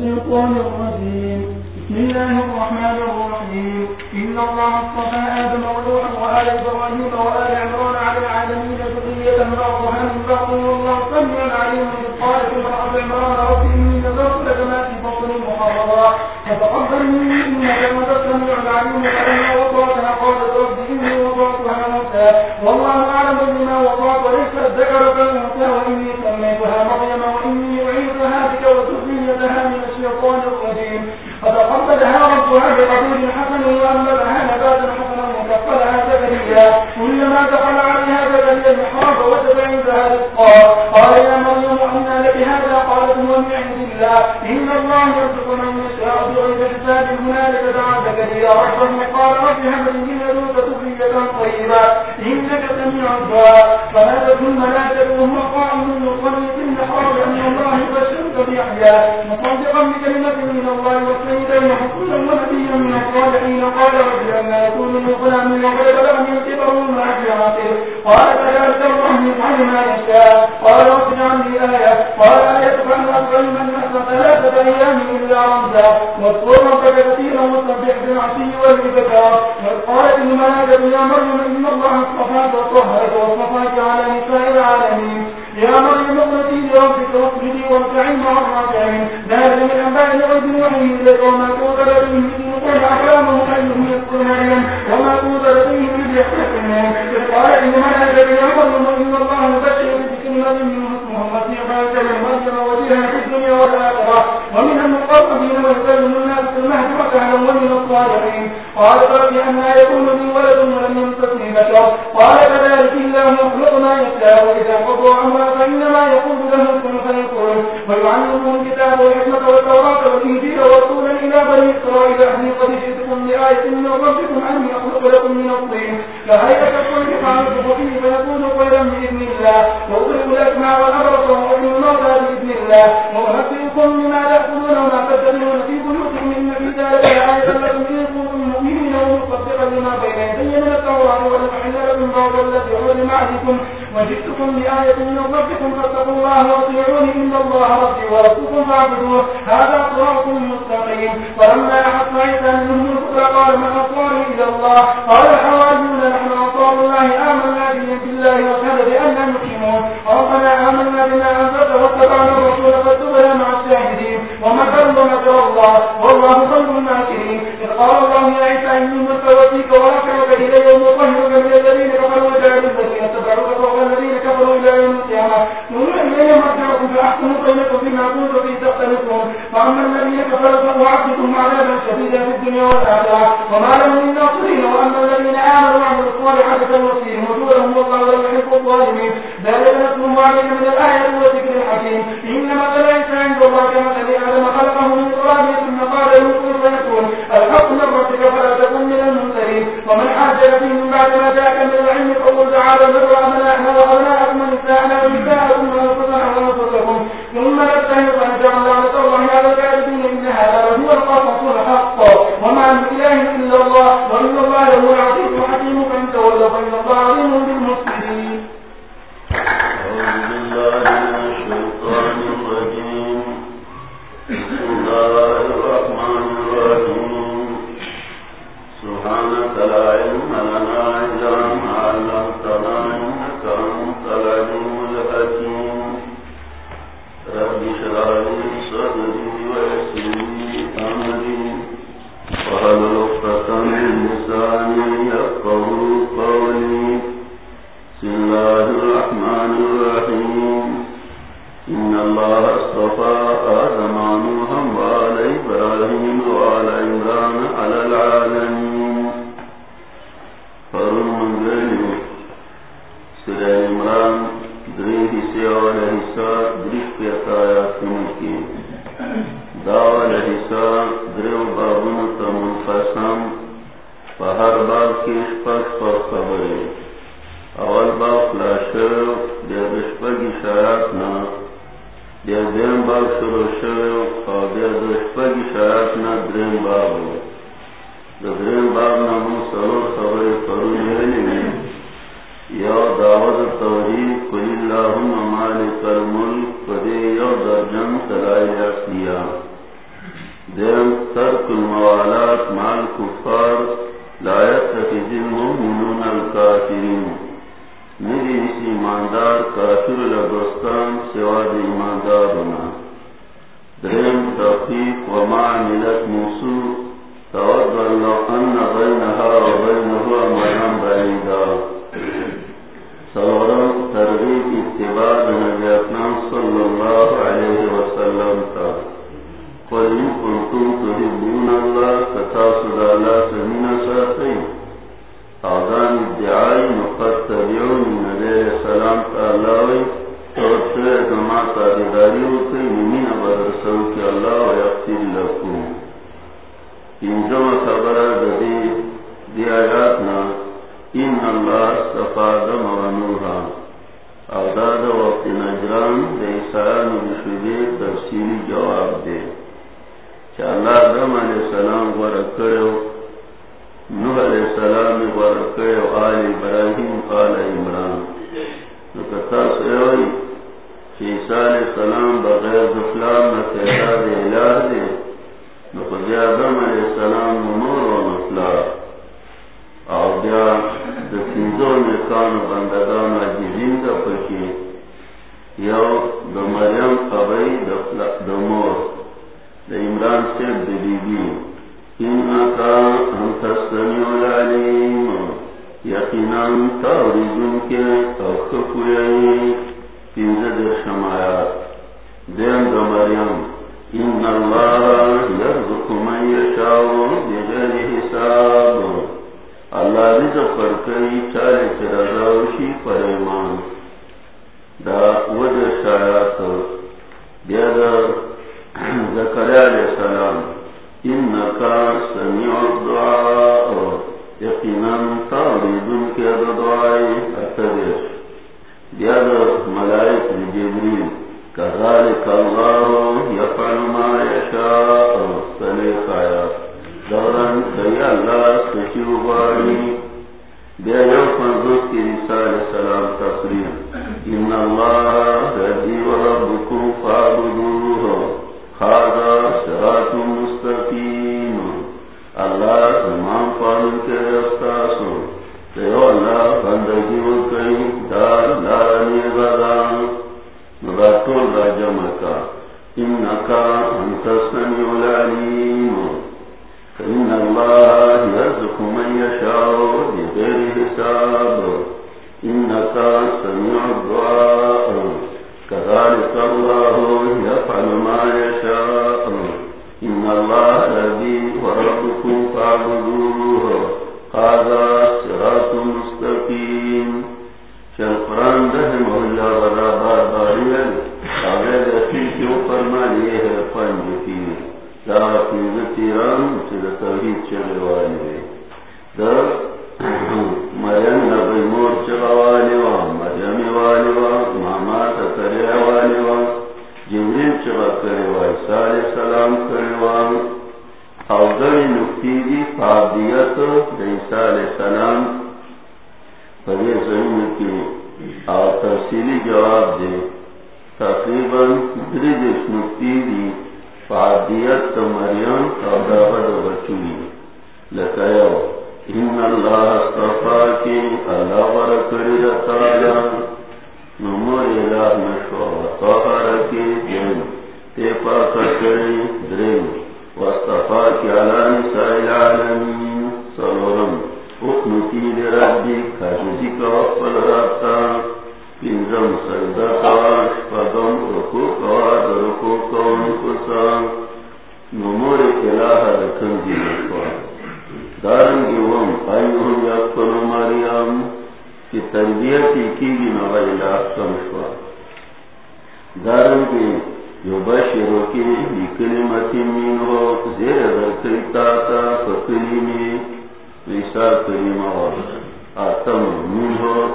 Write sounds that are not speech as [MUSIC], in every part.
الشيطان الرجيم بسم الله الرحمن الرحيم. إن الله اصطفى آدم ونوحا وآل إبراهيم وآل عمران على العالمين ذرية بعضها من بعض والله سميع عليم إذ قالت امرأة عمران، رب إني نذرت لك ما في بطني محررا فتقبل مني إنك أنت السميع العليم. من إن الله يرزق من يشاء بغير حساب، هنالك دعا زكريا ربه قال رب هب لي من لدنك ذرية طيبة إنك سميع الدعاء. فنادته الملائكة وهو قائم يصلي في المحراب أن الله يبشرك بيحيى مصدقا بكلمة من الله وسيدا وحسنا ونبيا من الصالحين. قال رب أما يكون من غلام وقد بلغني الكبر وما في عاقل قال كذلك الله يفعل ما يشاء قال رب اجعل لي آية قال آيتك أن أسأل من نحن ثلاثة أيام إلا رمزا واذكر ربك كثيرا وسبح بالعشي والإبكار قالت الملائكة يا مريم إن الله اصطفاك وطهرك واصطفاك على نساء العالمين يا مريم اقنتي لربك واصبري واركعي مع الراكعين ذلك من أنباء الغيب وحي إليك وما كنت لديهم إذ يقول أحلامه أيهم يذكر مريم وما كنت لديهم إذ يحتكمون إذ قال الملائكة يا مريم إن الله يبشرك بكلمة منه اسمه المسيح عيسى بن مريم وجيها في الدنيا والآخرة. ومن المقربين ويكلم الناس في المهد وكهلا ومن الصالحين. قال رب أنا يكون لي ولد ولم يمسسني بشر. قال الله يخلق ما يشاء وإذا قضى أمرا فإنما يقول له كن فيكون ويعلمهم الكتاب والحكمة والتوراة والإنجيل ورسولا إلى بني إسرائيل أهلي قد جئتكم بآية من ربكم أني أخلق لكم من الطين فهيئة الطين فأنفخ فيه فيكون خيرا بإذن الله وأضرب الأسماء والأبرص وأحيي الموتى بإذن الله وأنبئكم بما تأكلون وما تدخلون في بيوتكم إن في ذلك لآية لكم إن كنتم مؤمنين ومصدقا لما بين يدي من التوراة ولأحل لكم بعض الذي حرم عليكم وجئتكم بآية من ربكم فاتقوا الله وأطيعوني إن الله ربي وربكم فاعبدوه. هذا صراط مستقيم. ولما أحط عيسى منهم الكفر قال من أنصاري إلى الله؟ قال الحواريون نحن أنصار الله، آمنا به بالله واشهد بأننا مسلمون ربنا آمنا بما أنزلت واتبعنا الرسول فاتبعنا مع الشاهدين. ومكر ومكر الله، والله خير الماكرين. إذ قال فأما الذين كفروا فأعذبهم عذابا شديدا في الدنيا والآخرة. وما لهم من ناصرين، وأما الذين آمنوا وعملوا الصالحات فنوصيهم. وجوههم والله لا يحب الظالمين. ذلك نتلو عليك من الآية والذكر الحكيم.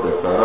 کے سارا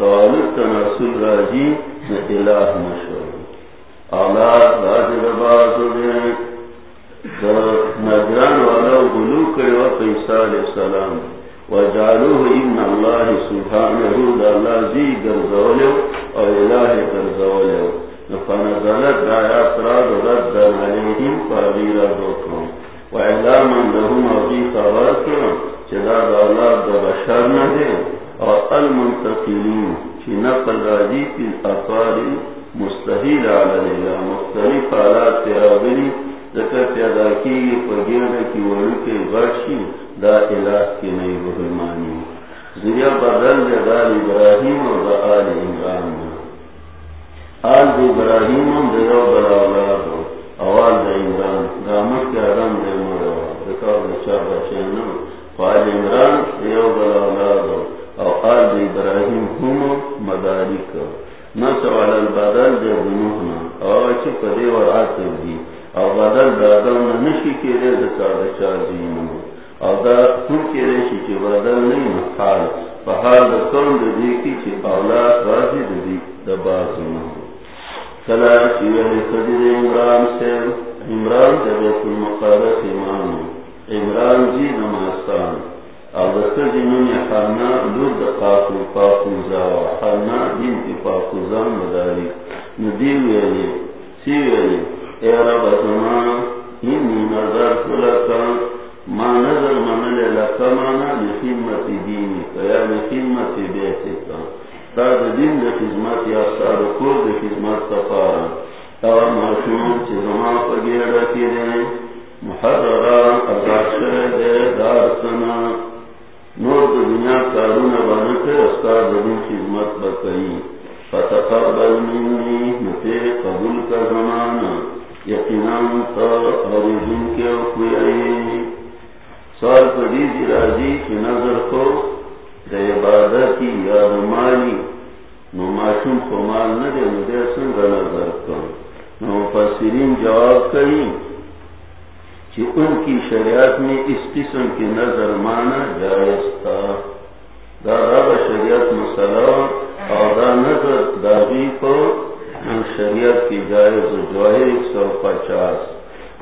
تعلق تناسل راجی الہ مشور اولاد باز رباز نگران والا گلو کرو پیسا علیہ السلام. وجعلوه ان اللہ سبحانه لالا جی گرزولیو او الہ گرزولیو فنزلت آیات راد رد علیہم فاغیر دوکم وعلا من لهم عزیز آواز کرو چلا دا اولاد بشر نہ دے اور المنتقلین، چی نقل راجی کی اثار مستحیل علی لیلہ مختلف حالات پیدا کی گی پر وڑو کے غرشی دا الہ کی نئی برمانی ذریعہ بدل دے دا ابراہیم اور دا آل عمران۔ آل دا ابراہیم دا یو برابر اوال دا عمران، دا مشک حرام دے مرد بچا بچے نو فآل عمران دا یو برابر او آل دے ابراہیم ہم مداری کا نسو علی البدل دے دنوحنا او چپ دے ورعات دی. او بدل بدل نشی کے دے دکا دے دینو. او دا تم کے دے شی چی بدل نہیں محال فحال دا کون دے دی کی چی اولاد راضی دے دی دا بازنو کلا چی ویلی خدید عمران سے عمران دے بیت المقارس امام. عمران جی نماستان او دا خدید قاقو مداری. ندیو سی اے رب زمان انی نظر کلکا ما نظر منل لکا مانا لخدمت دینی یا لخدمت بیتی کا تا دین دا خدمت یا سار کور دا خدمت تفارا تا چی زمان پا گیرہ کی محرران دار سنا. دا دنیا کارون استاد دا خدمت بکئی فتقبل منی نتے قبول کا زمانہ یقیناً تا عرضن کے اخوی آئی سوال راضی کی نظر کو دا عبادتی یا مالی نو معشوم کو مال ندے نو دے سنگا نظر کن نو فسرین جواب کئی چی ان کی شریعت میں اس قسم کی نظر مانا جائز تھا. دا شریعت مسئلہ اور دا نظر داغی کو شریعت کی جائز جواہر ایک سو پچاس.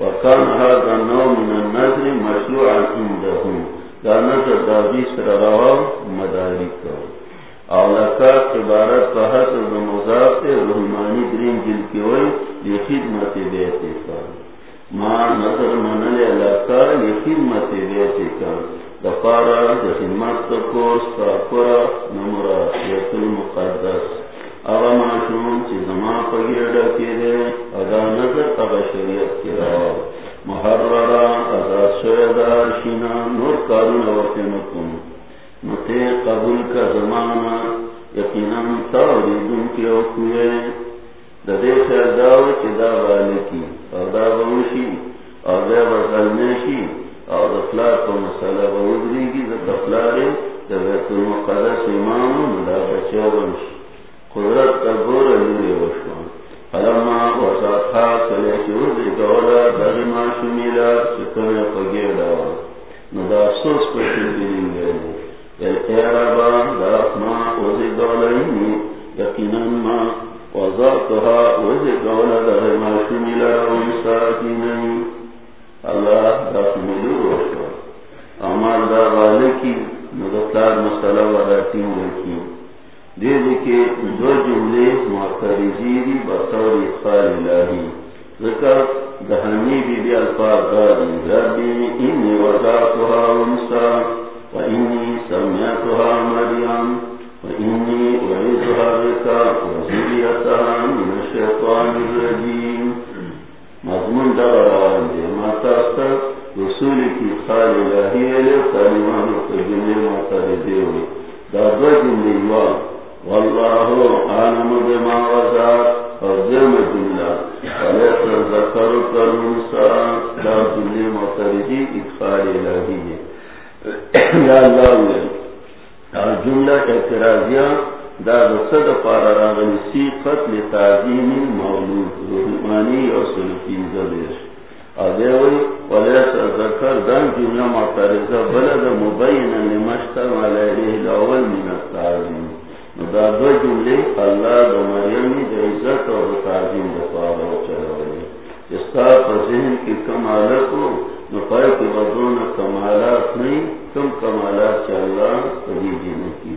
وکان هذا نوع من النظر مشروعا عندهم دا نظر داغی سر روا مداری کو. اولکا عبارت کا حسن و مضاف رحمانی درین جل کی ہوئی یہ خدمت بیتے کا ما نظر منل علاقہ یہ خدمت بیتے کا دفارا دخدمت تکوس تاکورا نمرا یت المقدس اغا معشوم چی زمان پگیرڈا کی دے ادا نظر اغا شریعت کی روا محررا ازاد شویدار شینا، نور کارون وقتنکم نتے قبول کا زمانہ، یقینا تاوریدن کی اوکوئے دا دے خیر چی دا بالکی او دا بوشی او دا بغلنشی او دا کو مسئلہ بودری گی دا دفلاری دا بیت المقدس امام دا بچے ونشی قدرت کا گور لیے وشوان علما وساطا کلے شروع دولا دغی ما شمیلا چکنے پگیر داوا نو دا افسوس پر شنگلین گئے۔ یل اے ربا دا ما وزی دولا اینی یقینا ما وزاقها وزی دولا دغی ما شمیلا ونساکینی اللہ دا شمیلو دا مسئلہ دے دے کے دو جملے معترضی دی بطور الہی۔ ذکر دہنی بی بی الفاظ داری۔ ربی انی وضعتها و انی سمیتها مریم من مضمون داران دے ماتاستا رسول کی خال الہی علیہ تعلیمان و تجملے معترضی ہوئی دا دو جملے یوان واللہ عالم بما وزاد اور جم جملہ فلیس ذکر کرنسا دا جملے مطردی اکفار الہی ہے یا اللہ علیہ جملہ اعتراضیہ دا رسد پارا راغن سی قتل تعظیم مولود رحمانی اور سلطین زبیش ادیوی ولیس ذکر دان جملہ معترضہ بلد مبینا لمشتر علیہ الاول من التعظیم. دا دو جملے اللہ دا مریمی دا عزت اور تعظیم دا پارا چلوئے اس کا ذہن کی کمالت ہو نفائی کے بدون کمالات نہیں کم کمالات چل رہا کبھی جینے کی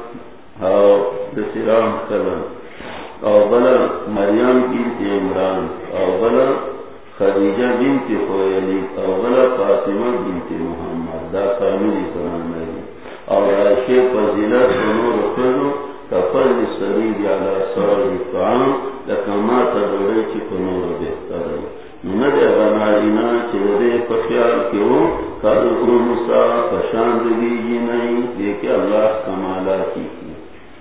او مریم بنت عمران. اوبل خدیجہ بنت خویلی. او فاطمہ بنت محمد. دا کاملی قرآن مری او عائشہ فضیلت نور خلو کفل سرید علا سار اطعام. لکما تدوری چی کنور بہتر ندے غنارینا چی دے پخیال کیوں کارو موسیٰ پشاند دیجی نہیں دیکھے اللہ کمالا کی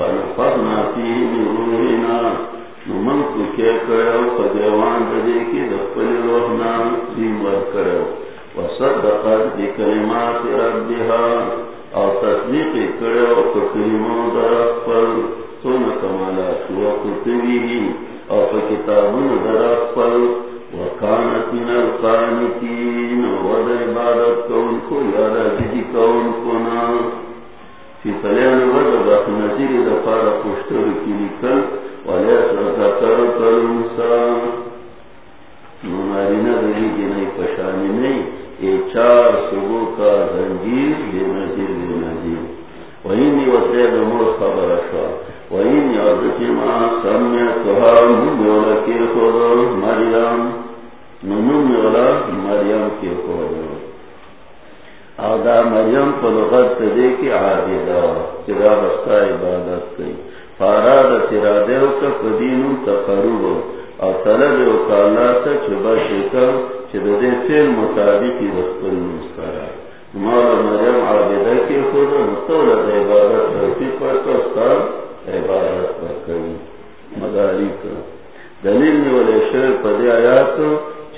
فنفرنا فيه من روحنا نمن کو کرو فدیوان دے کی دخل روحنا دین ور کرو. وصدقت بکلمات ربها او تصدیق کرے او کلموں پر. سن کمالات و او کتابون در پر. وکانت من القانتین. و عبادت کون کو یاد جدی کون کنا فی فلیان وزبات نظیر دفار پشتر کی لکل ولیس ذکر کلمسا نمارینہ دلی جنہی پشانی نہیں اے چار صبح کا زنجیر بے نظیر بے نظیر وہی نہیں وسے نمور خبر شا. وہی نہیں عزتی ماں سم میں کہا مولا کے خود مریم. نمون مولا مریم کے خود آدھا مریم کو لغت دے کے آگے دا تیرا بستا عبادت کئی فاراد تیرا دیو کا قدین تقرب اور طلب و کالا تا چبا شکر چرا دے فیل مطابقی رسول مسترا مولا مریم عابدہ کی خود مستولد عبادت رفی پر کستا عبادت پر کئی مداری کا دلیل نیولے شر پدی آیات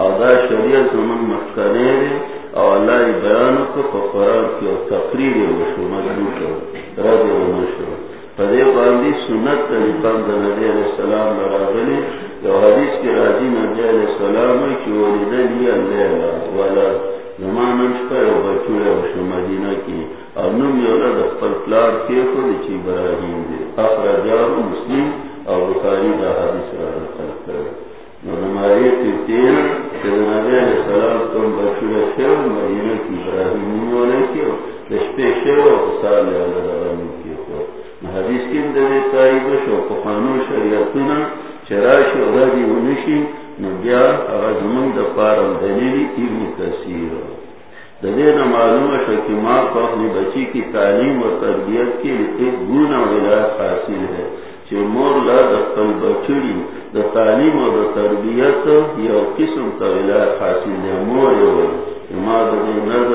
او دا شریعت زمان مخکنے دی او اللہ بیانو کو فقرار کی او تقریر وشو مجلو کو رضی و نشو پدے باندی سنت تلیبان دا نبی علیہ السلام لراغلی یو حدیث کی راجی نبی علیہ السلام کی ولیدہ لیا لیلہ والا زمانن شپا یو بچو یو شو مدینہ کی۔ او نم یو لد اخبر پلار کی خود چی براہیم دی اخرا جارو مسلم او بخاری دا حدیث را رکھل کر علیہ السلام مدینہ کی کی سال کی حدیث کی تائید شو شریعتنا چراش و نبیا دا پارم دلیلی ابن کثیر معلوم شو کہ ماں کو اپنی بچی کی تعلیم و تربیت کے لیے ایک گنا ولایت حاصل ہے۔ جو مور لا دخل بچڑی دا تعلیم و دا تربیت یا قسم کا ولایت حاصل ہے مور ہوئی ماں دے نظر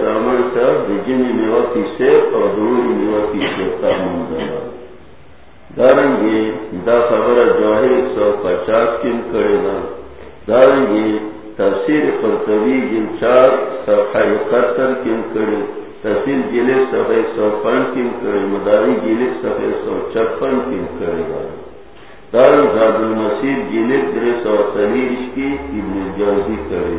سامان بجلی لیواتی سے اور دا خبر جوہر ایک سو پچاس کن کرے گا داریں گے تفسیر قرطبی جن چار صفحہ اکہتر کن کرے. تفصیل جیلے سفید سو پن کن کرے. مداری جیلے سفید سو چھپن کن کرے گا. دارنگ زاد المسیح جیلے درے سو تنیش کی ابن جوزی کرے.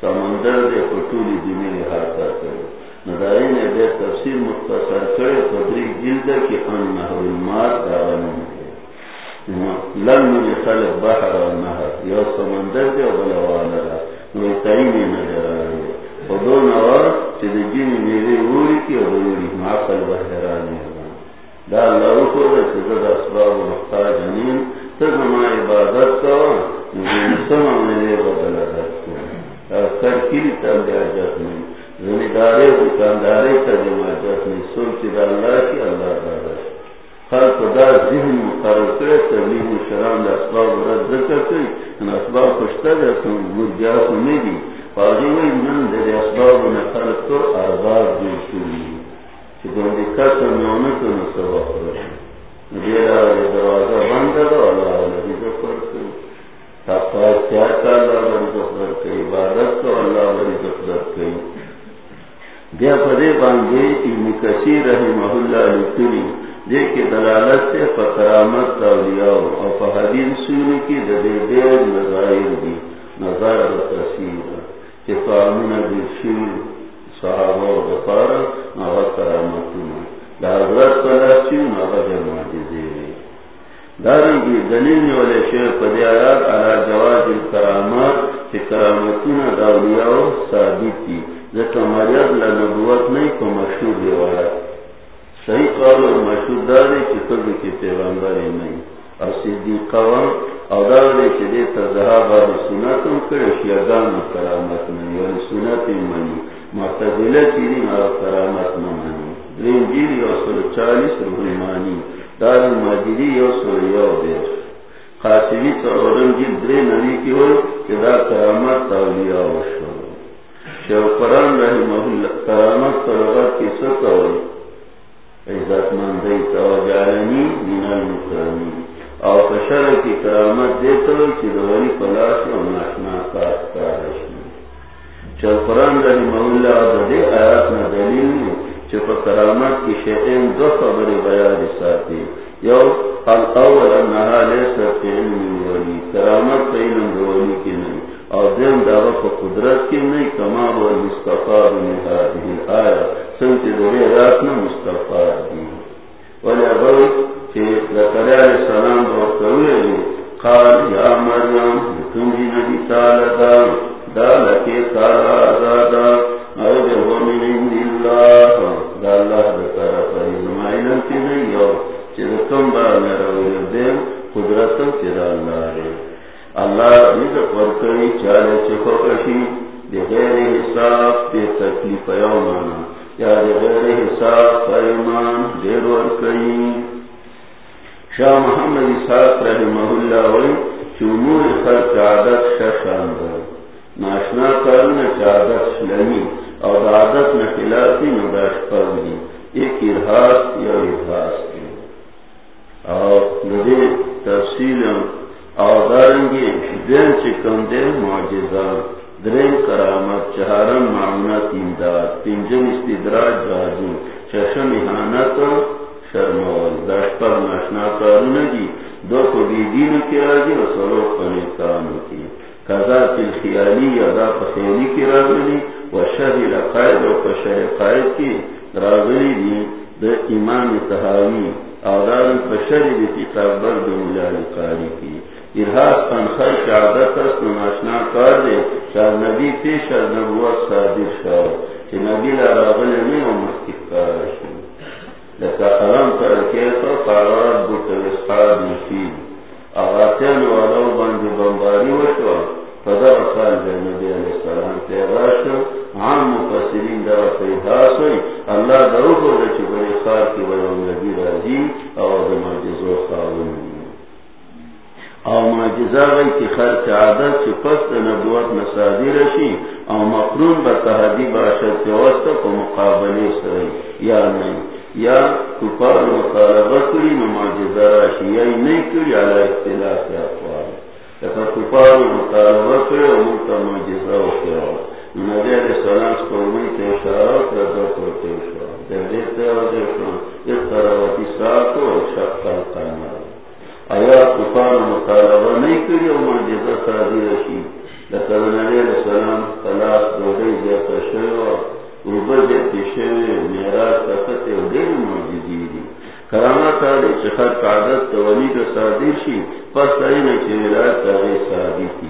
سمندر دے پٹولی دنیا حادثہ کرے۔ ندائی نے بے تفسیر مختصر کرے قدری جلد کی ان محرمات دعوانی ہے۔ لن مجھے خلق بحر و نہر یو سمندر دے بلوانا را وہ تعینی نظر آئے و دو نوار چیز جنی میرے اوری کی اور اوری معقل بحرانی ہے۔ دا اللہ کو دے چیز اسباب مختار جنین تب ہمارے عبادت کا سمع میرے بدل ہے ادارے دکاندارے کا سوچ اللہ کی اللہ دادا خلق دا ذہن مقرر کرے، تبلیغ و شرام دا اسباب رد ذکر کری ان اسباب خوشتا دا سن مرجا سنے دی۔ فاضی من دا دا اسباب نا خلق تو آزاد جو شوری چی گوندی کتا میونتو نسوا خرش دیرا دا دروازہ بند دا اللہ علیہ ذکر کری تاپا سیاتا اللہ علیہ ذکر کری اللہ علیہ ذکر کری دیا پدے ابن کثیر رحمہ اللہ دلالت سے فکرامت اور سوری کی ددے دیر نظائر دی نظار کہ صحابہ و جمعجزی دارنگی دلیل والے شیر پدی آیات علا جواز الکرامات کہ کرامتنا داولیاء ثابت کی ذکر مریض لنبوت نہیں کو مشہور روایت. صحیح قول اور مشہور دارے کی خود کی پیغمبر نہیں اور صدیق قوام اور دارے کی دے تذہاب اور سنتوں کرے شیعگان و کرامت نہیں یعنی اور سنت منی معتدلہ چیری اور کرامت نہ منی درین جیری اور سر چالیس رحمانی دار ماجری اور سر یو دیر. خاصوی تو اورنگی درے نبی کی ہوئی کہ دا کرامت اولیاء و شروع. شیو قرآن رحمہ اللہ کرامت طلبات کی سطح ہوئی. عزت مندی تو جارنی من المکرمی. او کشر کی کرامت دیتا ہوئی چی دوری پلاس و ناشنا کاستا رشنی چل قرآن رہی مولا دے آیات میں دلیل میں چپا کرامت کی شیطین دو خبر بیان ساتی. یو الاول انہا لیسا فی علم ولی کرامت فی علم ولی کی نہیں اور دین دعوی کو قدرت کی نہیں کمال و مصطفیٰ من هذه آیا سنتی دوری رات میں مصطفیٰ دی. ولی اگر کہ لکر علیہ السلام بہت قوی قال، یا مریم تم جی نبی تعالی دا لکے تارا دا اللہ دا طرف ازمائلن کی نہیں ہو چیز عادت ششان در ناشنا کرنا چادت شلمی اور ایک ارحاس یا ارحاس کی اور ندے تفصیل اوزارنگی دین چکم دے معجزہ درین کرامت، چہارم معمونت امداد پنجم استدراج جادو چشم احانت شرمول داشپر ناشنا کارونگی دو کو بی دین کی راجی و سلو قنیتانو کی۔ قضا تل خیالی یا دا کی راجلی و شر و پشر قائد کی راجلی دی دا ایمان تحاوی. اوزارن پشر دی تقابر دو ملال قاری کی. ارحاس تنخر کی عادت است ناشنا کار دے. شاہ نبی پیش از نبوت صادر شاہ. چی نبی لراغل نی و مخیف کار شو لکا قلم ترکیتا قرارات بوتا اصحاب نفید اغاتین ولو بند بمباری وشو. فدر سال بے نبی علیہ السلام پیدا عام مفسرین در پیداس ہوئی اللہ درو کو دے چی بری خار کی ویو نبی راجی اور دماجزو خارون او معجزہ غی کی خرچ عادت چی پس پست نبوت نصادی رشی او مقرون با تحدی باشد چی وسط کو مقابلی سرئی یا نہیں یا کفار مطالبہ کری نو معجزہ راشی. یا نہیں کری علی اختلاف اقوال لکہ کفار مطالبہ کری او ملتا معجزہ وکرا نبی علیہ السلام سپرمی تے اشارات رضا کرتے اشارات در دیتے آجے شان اقتراواتی ساتو شق القامر آیا کفار مطالبہ نہیں کری او معجزہ سادی رشی۔ لکر نبی علیہ السلام خلاص دوڑی جیتا شوی روبر جیتی شوی میراج تکت او دیر معجزی دی۔ کرامت آدھے چخر قعدت تولی کا سادی شی پس آئینا چی ولایت تاغی سادی تی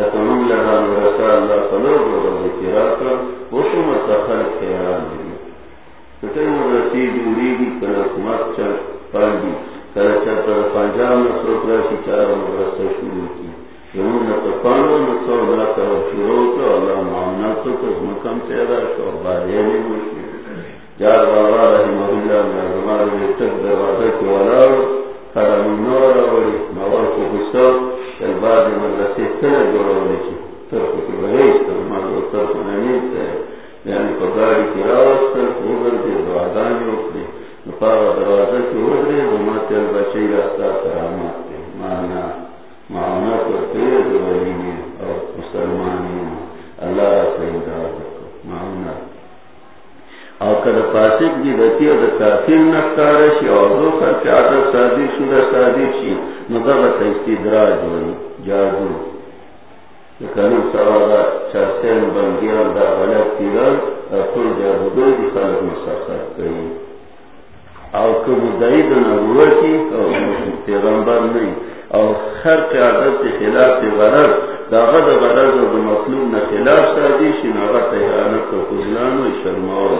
لکنم لگا رسا اللہ صلو جو ذکرا کر وہ شو متخل خیران دے کتے دی کلس مت چل پانڈی کلس چل پنجاب میں سوکرا مرسا شروع کی یمون نتفانو نتو نتا شروع تو اللہ معامناتو کس مکم تیرا شو بارے مشکل جار بابا رحمہ اللہ میں ہمارے لیے تک دروازہ کے والا کرم نور اور نور کو غصہ el طرف کرامات کرتے ہیں اور مسلمان اللہ سے معاملہ او کله فاسق دی دتی او د کافر نکار شي او دو خر چې عادت سادي شو د سادي شي، نو دا به استدراج وي جادو. کله سره دا چرتن بنګیان دا غلط تیران ټول جادو دی خلک مسخر کوي. او کوم دای د نبوتی او پیغمبر نه او خر چې عادت خلاف غرض، دا غد غرض د مطلوب نه خلاف سادي شي نو هغه کو خزلان او شرما او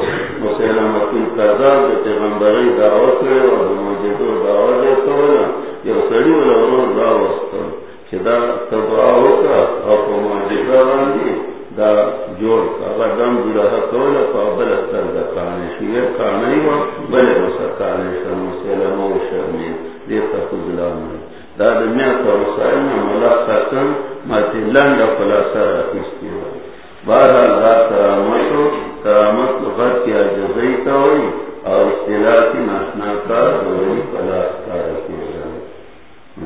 مسلمان کول قضا د پیغمبري دعوت او د موجودو دعوت یې کوله یو سړی ولا ورو دا وسته چې دا تبا وکړه او په موجوده باندې دا جوړ هغه دم جوړه کوله په بل ستر د کانه شي یې کانه یو بل وسکانه شو مسلمان او شرمې دې ته خزلان میں. دا د میا په وسایل نه ملاقاتن ماته لنډه خلاصه راکېستې بار الله کرامت کرامت لغت کی عجزی تا ہوئی اور اصطلاح کی ناشنا کار ہوئی خلاص کار کی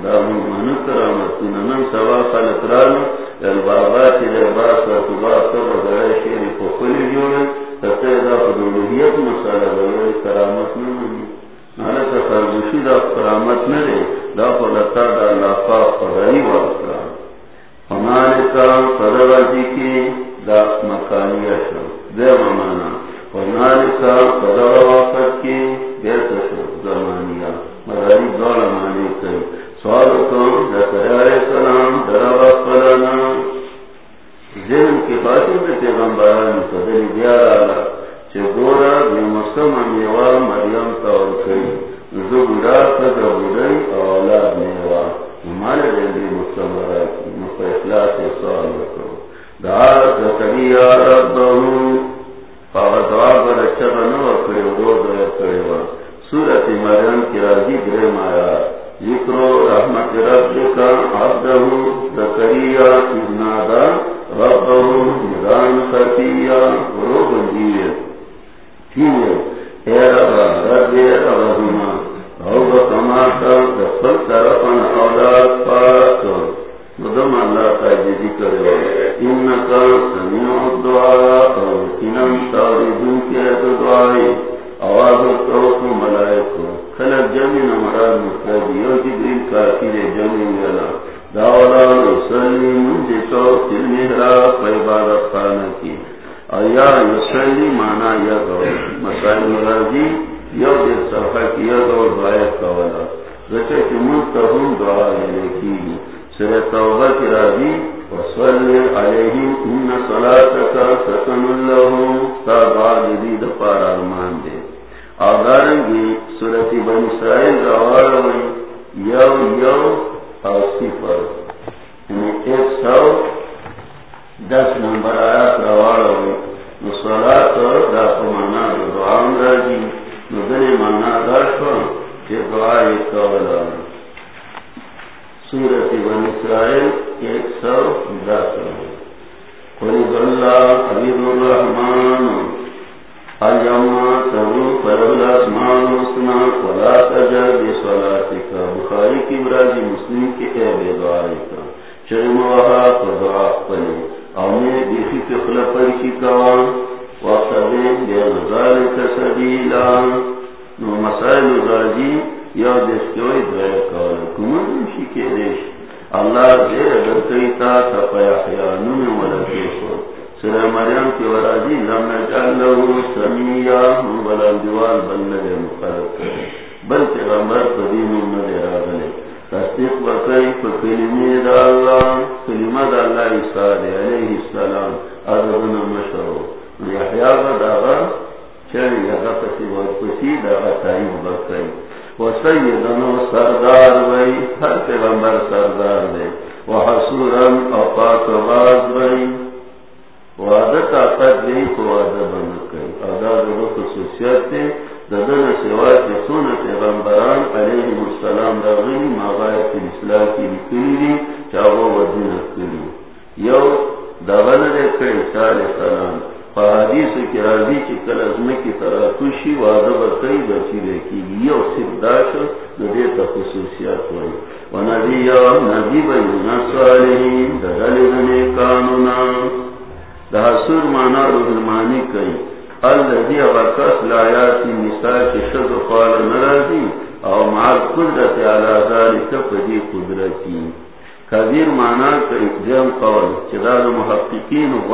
دا من کرامت نن سوا خلق رانو البابا چې د باس او تبا ته وګړی شي په خولي جوړ ته دا په دولت کرامت نه مني نه ته دا کرامت نه دی. دا په دا الله پاک خدای ورکړه. هنالکا کی دا مکانیه شو دیو مانا هنالکا صدر وقت کی بیرت شو زمانیه مداری دول مانی کئی سوالو کن ذکر علیہ السلام دروا ذہن کی باطن میں پیغمبران صدر بیار آلا گورا بیمسم امیوا مریم مریم مایا. ذکرو رحمت ربکا عبدہو زکریا ابنادا ربہو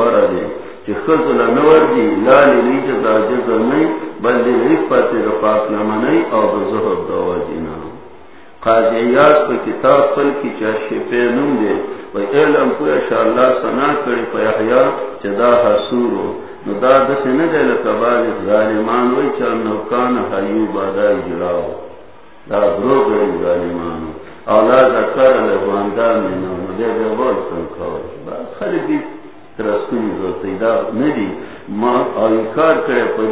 محققين غرده چه خزل نور دی لا للیج دا جزر نئی بل لرفت رفاق لمنی او بزهر دواجینا قاضیات پا کتاب پل کی چاہ نم دے و علم پویا شاء اللہ سنا کری پا احیاء چدا حسورو نو دا دس نه دی لکه ظالمان وای چې نو کان حیو بادای جلاو. دا درو دی ظالمان اولاد ذکر له واندا نو نو دی به ور څنګه با خلک دي ترسونی زوتی دا ندی ما آیکار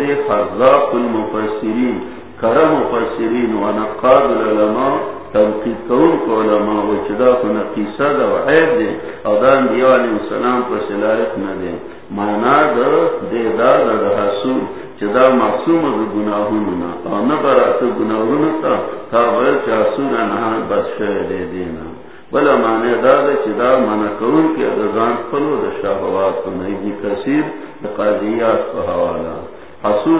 کرے پدے المفسرین، کرم مفسرین و نقاد العلماء، تنقید کون کو علماء و چدا کو نقیصہ دا و عیب دے او دا انبیاء علیہ السلام پر سلائق ندے مانا دا دے دا دا دا حسول چدا معصوم دا گناہوننا او نبرات گناہونتا تا تا بل چا حسول انہان بس شئے دے دینا بلا مانے دا دا چدا مانا کون کی ادازان پلو دا شاہوات کو نئیدی کثیر دا قاضیات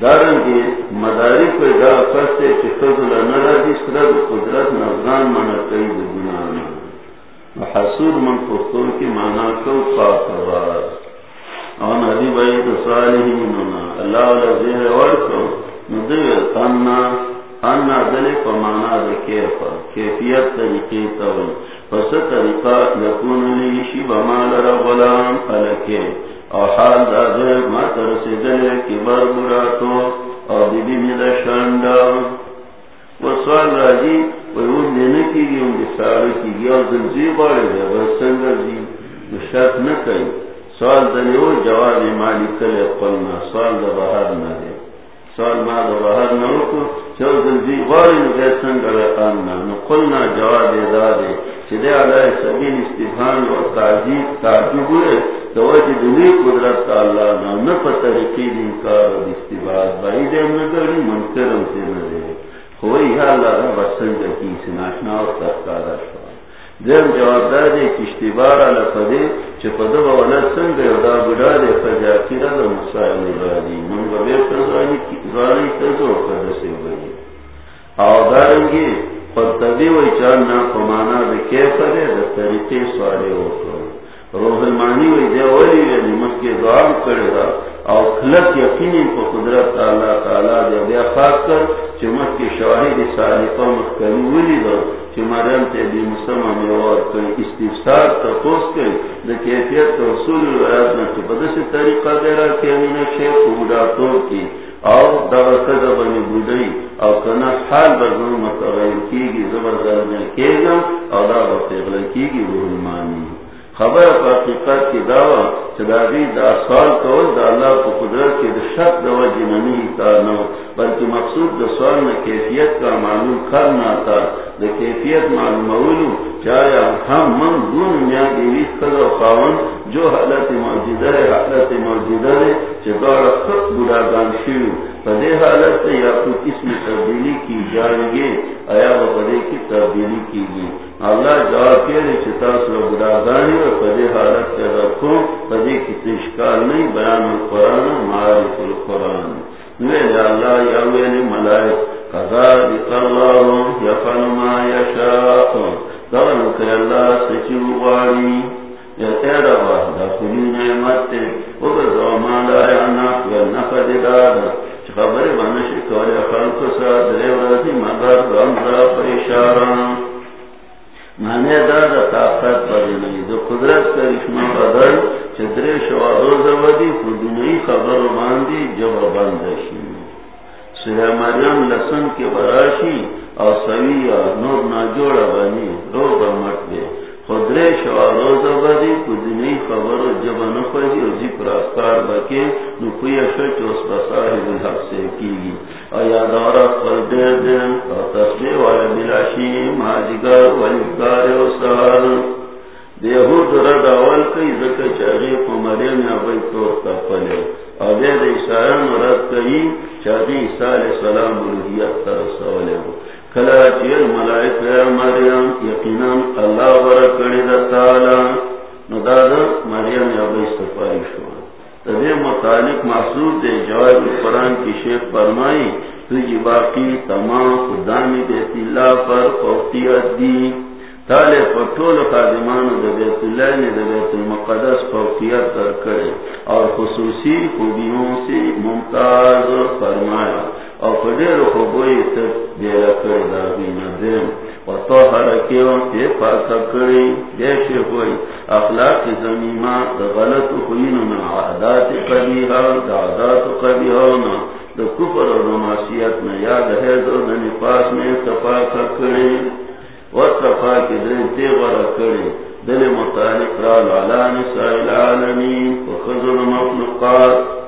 دارن کی مداری کو دا فستے چی فضل نرازی سرد قدرت نفغان منا کئی دو گنانا حسود من پختون کی مانا کو خاطرات آن علی بید صالحیننا اللہ علیہ زیر ورکو ندویت انا انا دلی پا مانا دا کیفا کیفیت طریقی تاوی پس طریقہ یکون لی شیب مال رب غلام علکے او حال دا دے ما ترسی دلے کی بی بی سوال راجی اون دینے کی گی ان دی سارے کی گی او دنزی بارے دے بس سنگر دی سوال دلی جواب سوال دا نہ دے۔ سوال دا نہ رکو چو دنزی سنگر جواب دا دے۔ چدے علیہ سبیل استفان و تعجیب تعجب ہوئے توجہ دلی قدرت اللہ نا نہ طریقی انکار اور استباد بھائی دے ہم نگری منکرم سے نہ دے ہوئی ہے اللہ رب وسنگ کی سناشنا اور تذکارہ شوا۔ دیم جواب دار دے کشتبار علی فدے چھ پدو والا سنگ دا بڑا دے فجا کیرا دا مسائل عبادی من غبیر تزانی کی ظالی تزو قدسے بھئی او دارنگی پتبی وی چارنا پمانا دے کیفرے دا طریقے سوالے ہوتا روح المانی وی دے ولی وی نمت کے دعام کرے گا او خلق یقینی پا قدرت اللہ تعالی دے بیا خاک کر چمت کی شواہد سالفہ مخکلی ولی دا۔ چی مرم تے بی مسلم میوار کر استفسار تا پوس کر۔ دا کیفیت تا رسول الویاد نا چی بدس طریقہ دیرا کی امین شیخ بودا طور کی۔ او دغه وقت بنی بودئی. او کنا حال بزن متغیر کی گی زبر زرنے کیگا او دا وقت اغلق کی گی روح المانی خبر حقیقت کی دعوی چدادی دا سوال کول، دا اللہ کو قدرت کی دا شک دا وجہ نہیں تا نو، بلکہ مقصود دا سوال نہ کیفیت کا معلوم کرنا تھا دا کیفیت معلوم اولو چایا ہم من دون میاں دیوی خد و خاون جو حالت موجودہ ہے، حالت موجودہ ہے چدار خط بڑا گان شیو۔ پدے حالت سے یا کچھ اس میں تبدیلی کی جائیں گے، آیا وہ پدے کی تبدیلی کی گی اللہ جواب کے لیے چتا سو اور پدے حالت کے رکھو پدے کی تشکال نہیں، بیان القرآن معارف القرآن۔ میرے اللہ یا میرے ملائے کذالک اللہ یفعل ما یشاء۔ دون کہ اللہ سچو واری۔ یا تیرا دا کلی نعمت تے او بزو مالا یا ناف یا نفد دادا خبر بنشی کولی خلق سا دریو رضی مگر رمزا پریشاران مانے دا دا طاقت بدلی دو قدرت کرشما بدل چدری شوارو زودی خودنی خبر باندی جب بندشی سورہ مریم لسن کے براشی اور سوی اور نور نہ ناجوڑا بنی، رو برمٹ دے۔ خدرے شواروز بدی کدنی خبر جب نفجی و جی پراسکار بکے نکوی شچ اس بصاحب الحق سے کی گی اور یادارا قل دیر دن اور تصویر والا بلاشی ماجگر ولیفگار و سہار دیہود رد اول کئی ذکر چاہی کو مریم یا بھئی توستا پلے اور دید عیسائن رد کئی چاہی عیسیٰ علیہ السلام الہیت ترسولے ہو کلا چیل ملائک ہے مریم، یقینا اللہ برکڑی دا تعالی. نو دادا مریم یا بھئی سفاری شو. تبھی متعلق محسوس دے جواب قرآن کی شیخ فرمائی تجی باقی تمام خدانی دیتی اللہ پر فوقیت دی. تالے پٹول خادمان دا بیت اللہ نے دا بیت المقدس فوقیت در کرے اور خصوصی خوبیوں سے ممتاز فرمایا۔ اور فدیر خوبوئی تک دیرا کر دا بینا دیم و تو حرکیوں تے پاکا کری دیشی ہوئی اخلاق زمیمہ دا غلط خوینونا عادات قبیحا دا عادات قبیحونا دا کفر و نماسیت نا یاد ہے دو دا نفاس میں تفاکا کری و تفا کی دن تے غرا کری دل متعلق رال علا نساء العالمین و خضر مخلوقات.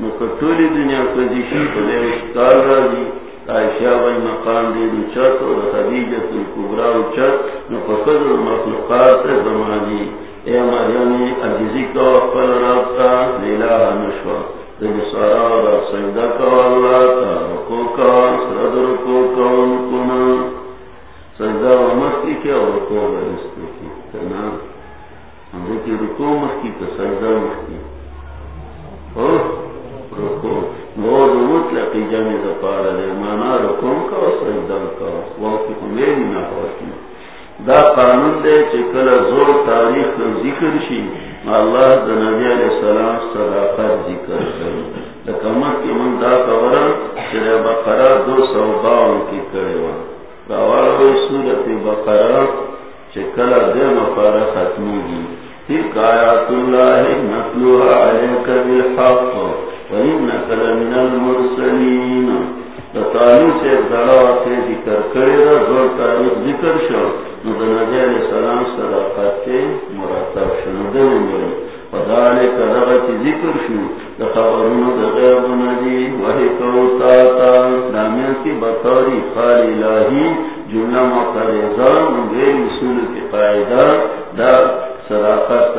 نو کټولی دنیا کو دي شي، په دې ښکار راځي. عائشہ وای مقام دې نو چاتو د خدیجه کبرا او چات نو په فضل مخلوقات زمانی اے مریم عزیزی کو خپل رابطہ لیلا نشوا دې سارا را سجدا کو الله تا کو کا سر کو کون کنا سجدا مستی کې او کو ورسته کې. کنا هم دې رکو مستی ته سجدا مستی اوہ او مطلقی جمع دپارا دے، مانا رکم کا سجدن کا۔ میری نہ ہوتی۔ دا قانون دے چکل زور تاریخ ذکر شی اللہ دا نبی علیہ السلام صداقت ذکر لکمت کی من دا بقرہ دو سو باون کی کرے وان۔ راوال صورت بقرہ چکل دے مفارا ختمی گی تلک آیات اللہ نتلوها علیک بالحق۔ وإنك لمن المرسلين. تاریخ سے سے ذکر کرے گا تاریخ ذکر شو. نبی علیہ السلام صداقت کے کا ذکر شو. وحی دامیان کی الہی، جملہ مقرزہ اصول کی قائدہ دا صداقت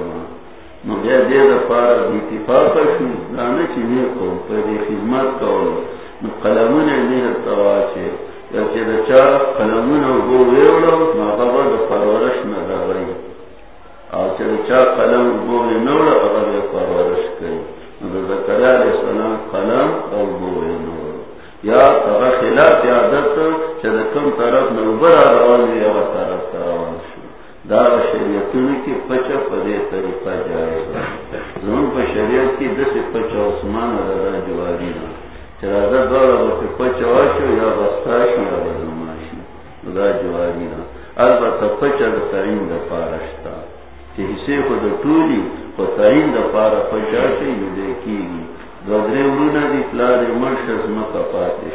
بیا دے دا اتفاق شو دانا چی دی خدمت قلمون یا دا چا قلمون گو ویوڑو ما بابا دا پرورش او دا چا قلم گو اگر دا پرورش دا علیہ السلام قلم او گو یا خلاف عادت دا کم طرف نوبر آروان دی یا دا شریعتونو کی پچا پدے طریقہ جائے زمون پا شریعت کی دس پچا عثمان رضا جواری نا چرازه دوارا بکی پچه واشو یا بستاشو یا بزنماشو دا جواری نا البته پچه دا ترین دا پارشتا چه حصه خود طولی خود ترین دا پارا پچه شو یو دیکی گی گدرے ورونه دی پلار مرش از مکا پاتے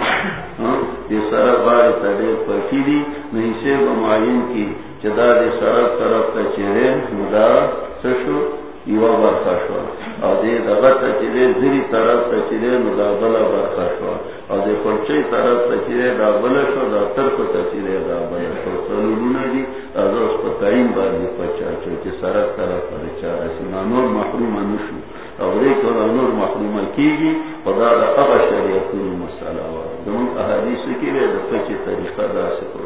دی سر بار تڑے پکی دی نہیں سے بمائن کی چدا دی سر طرف تا چہرے مدا سشو یو برخا شو؟ او دی دغا تا چلے زری طرف تا چلے مدا بلا برخا شو او دی پرچے طرف تا چلے دا بلا شو دا طرف تا چلے دا بلا شو سلولونه دی از اس پتائین باندی پچا چو چی سر طرف تا چارا سنانور محروم نشو او دې کله نور محرومه کیږي خدا دا هغه شریعتونو مساله و زمون احادیث کې به د فقې طریقه دا څه کوي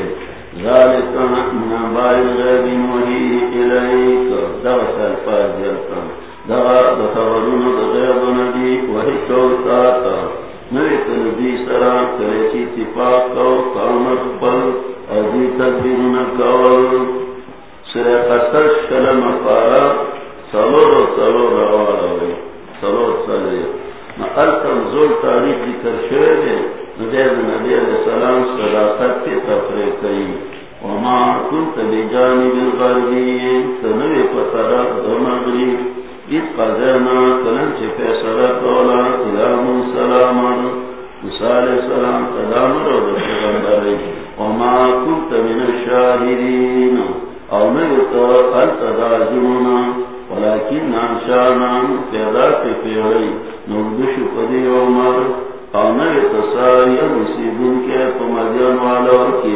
ذالکا من آبائی غیبی موحی الیک دا سالفاظ دیلکا دا دا خبرون دا غیب نبی وحی کوتا تا نوی تنبی سرام کلیچی تفاق کو کامت پل او دی تدبیرون کول سلور سلور روارا سلور سلور الکم زول تاریخ ذکر شوئے دے ندیر نبی علیہ السلام صداقت کے تفرے کئی وما کنت بجانب الغربی تنوی پترات دو مغرب ات قضینا کلن چی فیصلہ تولا الام السلام موسیٰ علیہ السلام قدام رو دو وما کنت من الشاہدین او نویتا التدا جنونا ولیکن نانشانا پیدا پی پیڑی نردش پدی عمر. أو آنر تساری مسیبون کے پمدین والا کی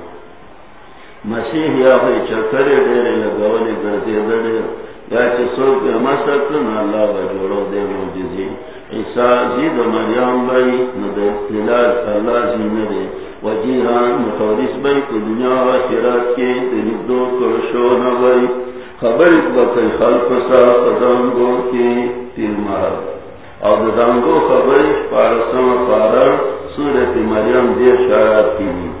مسیح یا ہوئی چکرے دے لگولی گردے دڑے یا چی سوک مسکن اللہ و جوڑو دے موجزی عیسیٰ زید مریم بھائی ندے الال اللہ زین دے وجیہان مطورس بھائی کو دنیا و خیرات کے دنک دو کرشو نبائی خبر اکبر خلق سا قدم کے تیر محب اور دانگو خبر پارسم پارا سورت مریم دیر شاید کی انی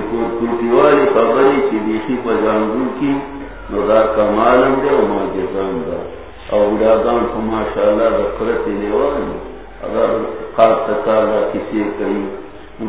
بندین کی والی خبری کی، نو دا کمالم دے و دا. او اولادان کو ماشاءاللہ دا قرطی لیوانی. اگر قاد تکالا کسی کئی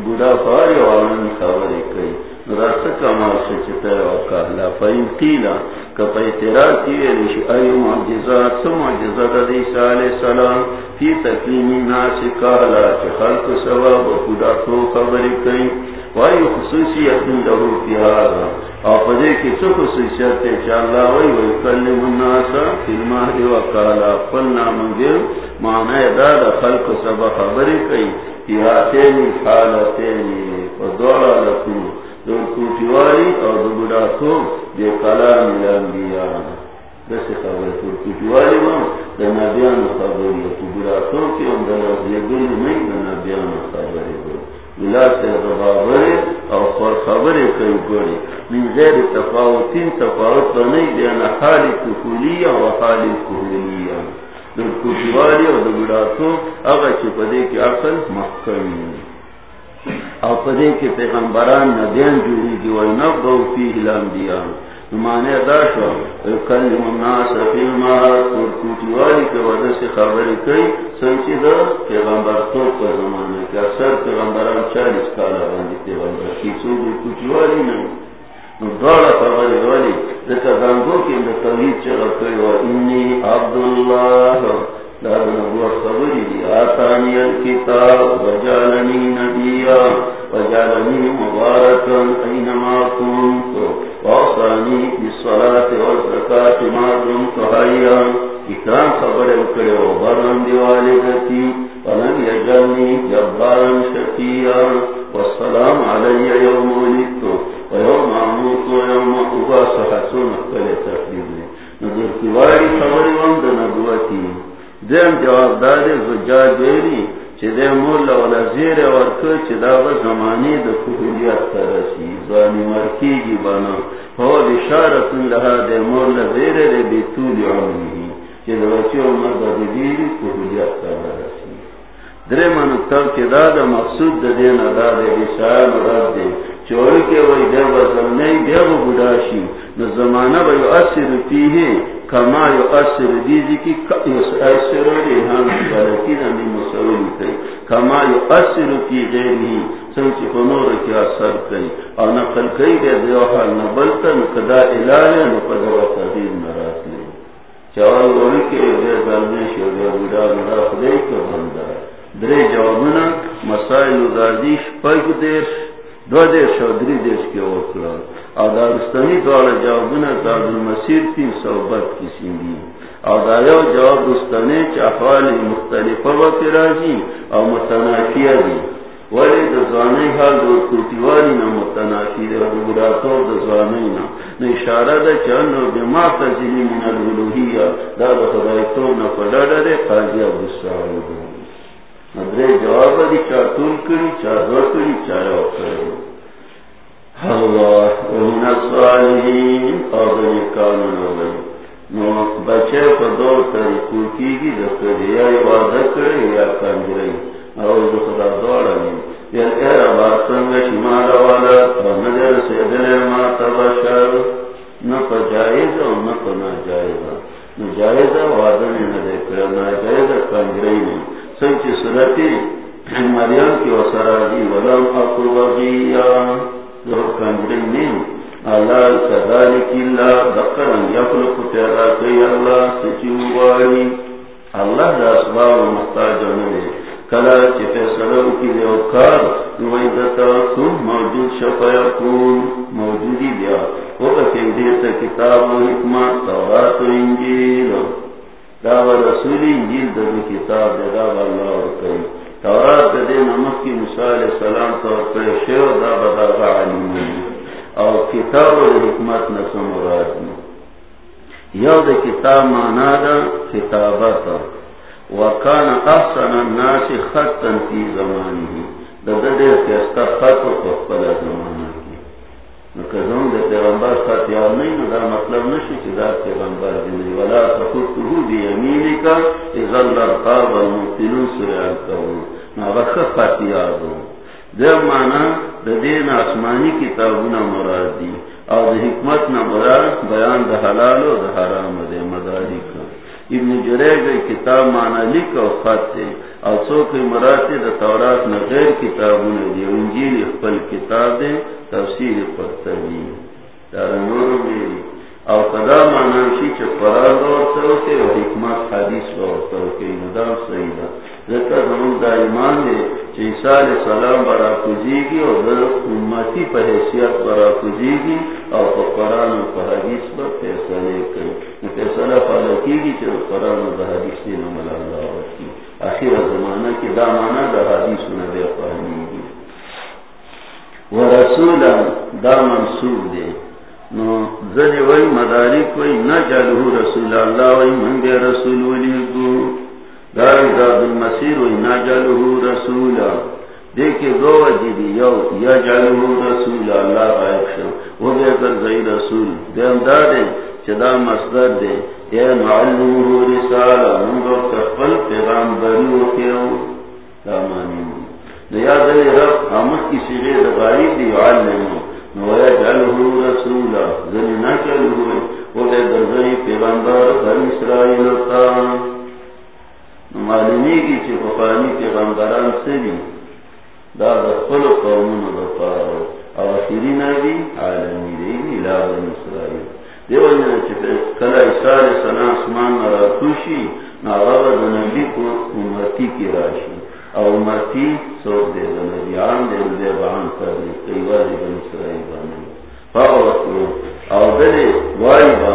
بودا فاری وارن خبری کئی. نو دا سکا مال سچتا ہے وکا اللہ فاین قیلا کپا اعتراض کیوئے دیشو ایو معجزات سو معجزات دیسا علیہ السلام. فی تکلیمی ناسی کالا، چی خلق سواب و خدا تو خبری کئی. وایو خصوصیت لہو فی آرہا پدے کی سو خصوصیت تے چا اللہ وی وی کلم الناسا فی المہد و کالا قلنا منگل معنی داد خلق سبا خبری کئی فی آتینی حالتینی. و دوارا لکن دو کوٹیواری اور دو بڑا کو دے کلام الانبیاء دس خبر تو کو کوٹیواری ماں دے نبیان خبری تو بڑا کو کہ ان دل یہ گل نہیں دے نبیان خبری کو اور کئی من غیر تفاوتین، تفاوت نہیں دے نہ و اور دو بڑا کو اگر کی عقل محکمی. پدے کے پیغمبران نبیان جوڑی دی وی نبو فی مانے داشو کلم الناس فی المات اور والی کے وجہ سے خبری کئی. سنچی دا پیغمبر تو پر زمانے کے اکثر پیغمبران چالیس کالا باندی پیغمبر. کی سو دی والی نہیں دوڑا خبری والی. دکا گانگو کی اندر توحید چگا کئی. و انی عبداللہ. لازم نبوت خبری دی. آتانی الكتاب وجالنی نبیا. وجالنی مبارکا اینما کنتو. وصانی بالصلاة والزکاة ما دمت حیا اکرام خبر اکڑے و برن دی والدتی ولم یجلنی جبارا شکیا والسلام علی یوم ولدتو ویوم عموت ویوم اباس حسون اکڑے تقریب نظر کیواری خبری وند نبوتی دیم جواب دادی زجاج بیری چی دے مولا والا زیر ورکو چی دا با زمانی دا ترسی زانی مرکی گی بنا ہو اشارتن لها دے مولا زیر دے بیتولی عملی چی دا عمر دا دیری کفلیت ترسی درے منو تب چی دا مقصود دا دینا دا دے بیشار مرد دے چوڑی کے وی دے وزن نئی دے با بداشی نو زمانہ با یو اثر پیہے کما یو اثر دیزی کی یو اثر ریحان ہاں، بلکی نمی مسئولی کئی کما یو اثر کی غیری سنچی فنور کی اثر کئی او نقل کئی دے دیو حال نبلتا نکدا الالیا نکدا و تغییر نراس لی چوال ولی کے دے ظلمش و دے بودا نراس دے که بندر درے جوابنا، مسائل دادیش پاک دیش دو دیش و دری دیش کے وکلان او دارستانی دوار جوابنا داد المسیر تین صحبت کی سنگی او دا یو جواب دستانی چا احوال مختلف وقت راجی او متنافی دی. ولی دا حال دو کوتیوانی نا متنافی دی او براتور دا نا. نا دا چا انو بما تزیلی من الولوحی دا دا خدایتو نا پلد دی قاضی ابو سعالو دو. ندرے جواب دی چا طول کری چا دو کری چا یو کری۔ اللہ ومن الصالحین قابل کامل ہوگئی نو بچے کو دو طریقوں کی گی دکھر یا عبادت کرے یا کنجرئی اور دخلا دوڑا نہیں یا تیرا بات سنگ شمال والا اور نظر سے دل ما تبشر۔ نہ پا جائز اور نہ پا ناجائز۔ نہ جائز وعدن نہ دے کر ناجائز کنجرئی نہیں۔ سنچ صورتی مریم کی وسرا وسرادی ولم اقل وغیہ اللہ کذالک اللہ، بقرن یخلق پیدا کئی اللہ سچیواری اللہ دا اسباب محتاج نوے کلا چی فیصلہ کی دیو کار نوی دتا کن، موجود شفایا کن، موجودی بیا۔ وہ بکی دیتا کتاب و حکمت، تورات و انجیل۔ دا و انجیل دا کتاب اللہ تورات دے نمک کی موسیٰ علیہ السلام طور شیو، دا او کتاب حکمت نسو مراد یو دا کتاب مانا دا کتابت وکان احسن الناس خطا فی زمانی دا دا دیر کستا خط و زمانی نکزون دا پیغمبر خط یاد نہیں نو دا مطلب نشی چی دا پیغمبر دی. ولا تخطه بی یمینی کا اذا لرقاب المبتلون سریعن کرون نا بخ خط یادو دا مانا دا دین آسمانی کتابونا مراد دی او دا حکمت نا مراد بیان دا حلال و دا حرام دے مداری کا ابن جریج کتاب مانا لکھ او خط دے. او سوک مراد دا تورات نا غیر کتابونا دی انجیل اخپل کتاب دے، تفسیر پرتوی دار نور میری او قدا مانا شی چه قرار دور سوکے و حکمت حدیث دور سوکے ندام سیدہ ذکر زمان دا ایمان دے چه عیسیٰ علیہ السلام برا کجیگی او در امتی پا حیثیت برا کجیگی او پا قرآن و پا حدیث با فیصلے کئی فیصلہ فالکی گی چه قرآن و دا حدیث دینا ملا اللہ وکی آخر زمانہ کی دا مانا دا حدیث نبی فہمیگی ورسولا دا منصوب دے نو زنی وی مدارک وی نجلو رسول اللہ وی منگ رسول ولی گو داری داد رسولا. دیکھے دو وجی دی، یو یجلو رسول اللہ غائب شو وہ بے کر زی رسول دیم چدا مصدر دے. اے معلوم رسالہ منگو تقبل پیغام بریو کیو دا مانی دیا رب آمد کی سیغے دغاری دی علم ويجعله رسولا ذلنا كله ويدرغي پیغمبر بن اسرائیل تا. معلومی کی چی فقانی پیغمبران سبی دا دخل قومون دفار او اخیری نبی عالمی دی الہ بن اسرائیل. دیو جنا چی کلا عیسیٰ علیہ السلام اسمان مراتوشی ناغاب دا نبی کو امتی کی راشی او امتی سوک دے دا نبی عام دے دے بان کر دی کئی بن اسرائیل بانے فاوتو او دلی وائی با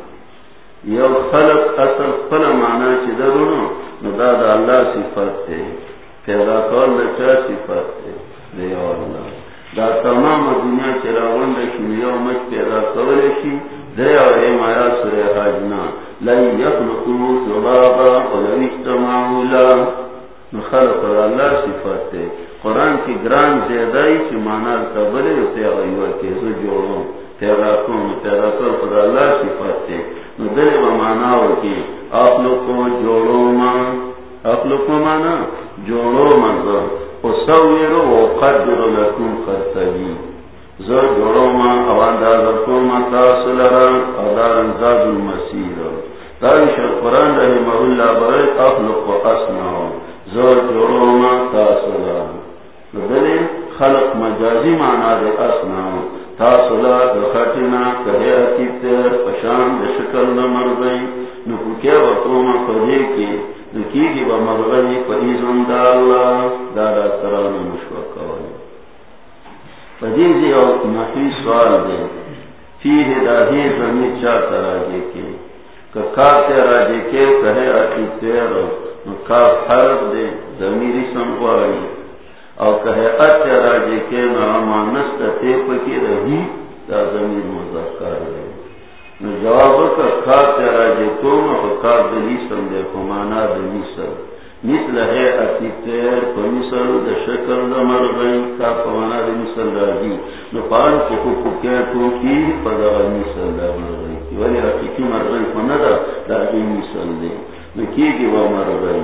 یو خلق اصل فل مانا چی درونو نو دا دا اللہ صفت تے پیدا کول دا چا صفت تے دے اللہ دا تمام دنیا چی راون دا شن یو مچ پیدا کولی شی دے او اے مایا سر حاجنا لن یخلقو زبابا ولو اجتماعولا نو خلق اللہ صفت تے قرآن کی گران زیادائی چی مانا تبلے تے غیوہ کے زو جوڑوں تیرا کون تیرا کون خدا اللہ صفت تے دل و مانا ہو کی لوگ کو جوڑو ماں، آپ لوگ کو مانا جوڑو منظر او سویرو و قدر لکن خرطبی زر جوڑو ماں اوان دازر کو ماں تاصلرا ادارن زاد المسیر دارش القرآن رحمه اللہ برای اخلق و اسنعو زر جوڑو ماں تاصلرا دل خلق مجازی مانا دے اسنعو تاصلا دخٹنا کہیاتی تیر پشان دے شکل نمرغی نکو کیا وقوما فدے کی نکی گی با مرغی فیزن دا اللہ دادا تران مشوقا والی فدیزی او نحی سوال دے فیہ داہی زمین چا تراجے کے کہ کاتے راجے کے کہے اتی تیر نکا حرف دے زمیری سنگواری او کہے اتی راجے کے نامانست تیپ کی رہی دا زمین مذکر رہی۔ نو جواب کا کھا تیرا جے کوم او کھا دلی سم دے کو مانا دے مثل مثل ہے اتی تیر کو مثل دے شکل دا مرغی کا پوانا دے مثل راجی۔ نو پان کو کو کو کیا کو کی پدا مثل دا مرغی کی۔ ولی حقیقی مرغی کو ندا، دا دی مثل دے۔ نو کی کی وہ مرغی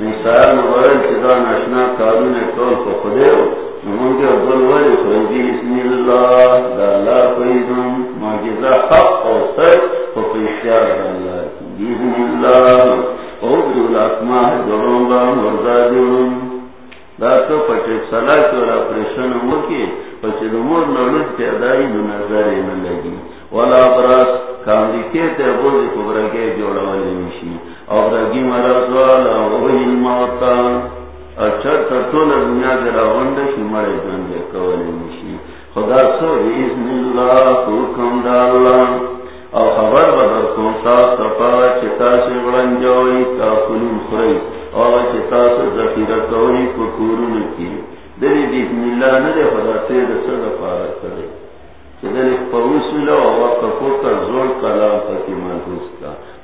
نو سار مبارن چیزان اشنا کارون کول کو خدے ہو نو منگے دل ولی خرجی بسم اللہ، دا اللہ قیدن معجزہ حق اور سر و پیشیار اللہ بسم اللہ او دو الاسماء جوڑوں گا مرزا جوڑوں دا تو پچھے صلاح کی اور اپریشن موکی پچھے دمور نولد پیدائی نو نظر نہ لگی۔ والا براس کامریکے تے بوزی کبرگے جوڑا والی مشی اور رگی مرض والا وہی موتا۔ اچھا تطول دنیا کے راونڈ شمار جان دے کولی مشی خدا سو بإذن اللہ حکم دا اللہ او خبر بدر کن تا سپا چتا سے غرنجوئی تا کلون خری او چتا سے ذخیرہ کوئی ذکیرتوئی ککورون کی دلی بإذن اللہ ندے خدا تیر سر پارا کرے۔ چدلی پروسولا و وقفو کا زور کلام پاکی محفوظ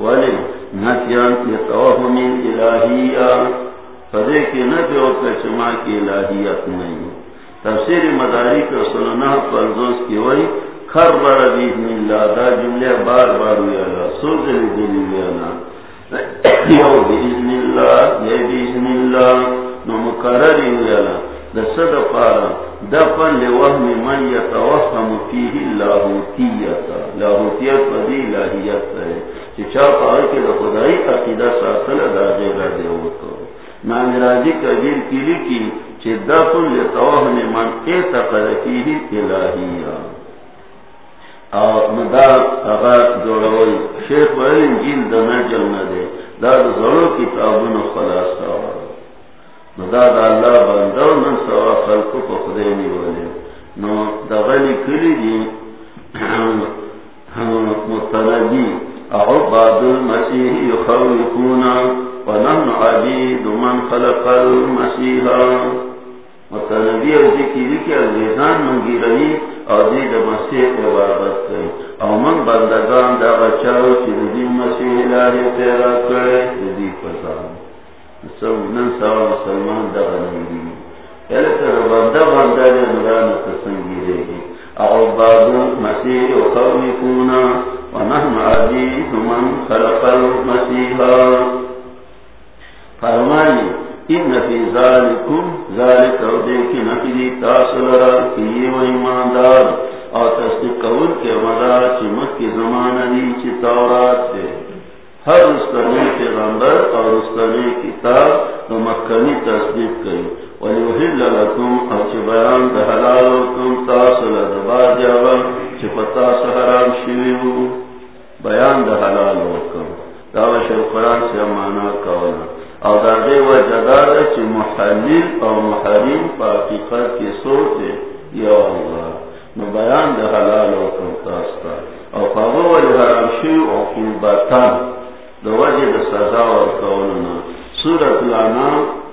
ولی نتیان لطوہم الہیہ۔ فدے کی نفی وقت چما کی الہیت نہیں تفسیر مداری مدارک رسولنا پرزوز کی وی خر بار بیدن اللہ، دا جملے بار بار ویالا سوزلی دلی ویالا یو بیدن اللہ یہ بیدن اللہ، نو مکرری ویالا دا صد پارا دفن لوہم من یتوہم فیہ لاہوتیتا لاہوتیت فدی الہیت ہے۔ چچا پاہر کے دا خدای عقیدہ ساتل دا جیگا دے ہوتو نامراجی کبیر کی چدفن لتوہم من الہیہ۔ جوڑوئی شیخ انجیل خلاص سوا دا اللہ بندو من سوا خلقو پا خدینی نو کلی دی عباد المسیح یخوفونا ونحن عبید من خلق المسیحا متنبی او ذکی لکی الویزان منگی رہی او دی دا مسیح عبادت کئی او من بندگان دا غچاو چی دی مسیح الہی تیرا کرے دی پسان سو نن سوا مسلمان دا غنگی ایلکر بندہ بندہ دی مران تسنگی رہی عباد المسیح یخوفونا ونحن عبید من خلق المسیحا فرمائی ان فی ذالکم ذالک او دیکھ نفیدی تاصل را کی و ایماندار او تصدیق قول کے مدار چی مکی زمان دی چی تورات دے. ہر رستانی پیغمبر اور رستانی کتاب دو مکنی تصدیق کئی. ولیوحل لکم او چی بیان دا حلالکم تاصل دبار جاوا چی پتاس حرام شویو بیان دا حلالکم دعوش القرآن سے مانا کولا او دا دے و جدار چی محلیل او محریم پا حقیقت کی سوچے یا اللہ نو بیان دے حلال و کنتاستا او پاگو ولی حرام شیو او قلبتان دو وجه دے سزا و کوننا سورت لانا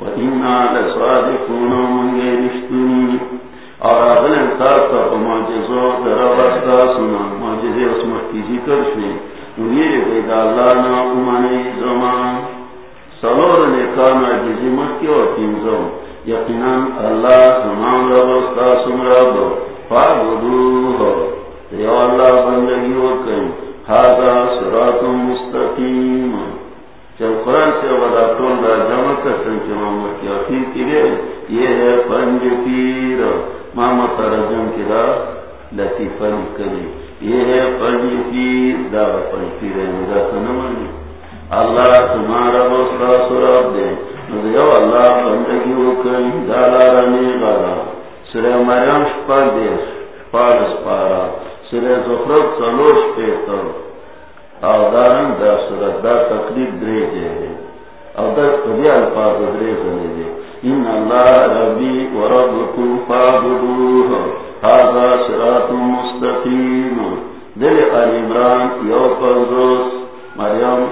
و اینا لصادقون منگی اور اغل تا سنا ذکر شوی اللہ نا زمان. سلور نیکان اللہ اللہ بندگی وکن. سرات مستقیم. قرآن سے ودا طول دا جمع کرتن چی محمد کی اخیر کی گئے یہ ہے پنج پیر۔ محمد ترجم کی دا لطیفن کلی یہ ہے پنج پیر۔ دا پنج پیر ہے مدہ سنمانی اللہ تمہارا بسرا سراب دے۔ یو اللہ بندگی وکن دالا رانی غالا سرے مریم شپا دے شپاڑ سپارا سرے زخرت سلوش پیتا او دارن دا دا تقریب درے دے او دا قدی الفاظ درے دے ان اللہ ربی و صراط مستقیم. دل آل عمران یو پنزوس مریم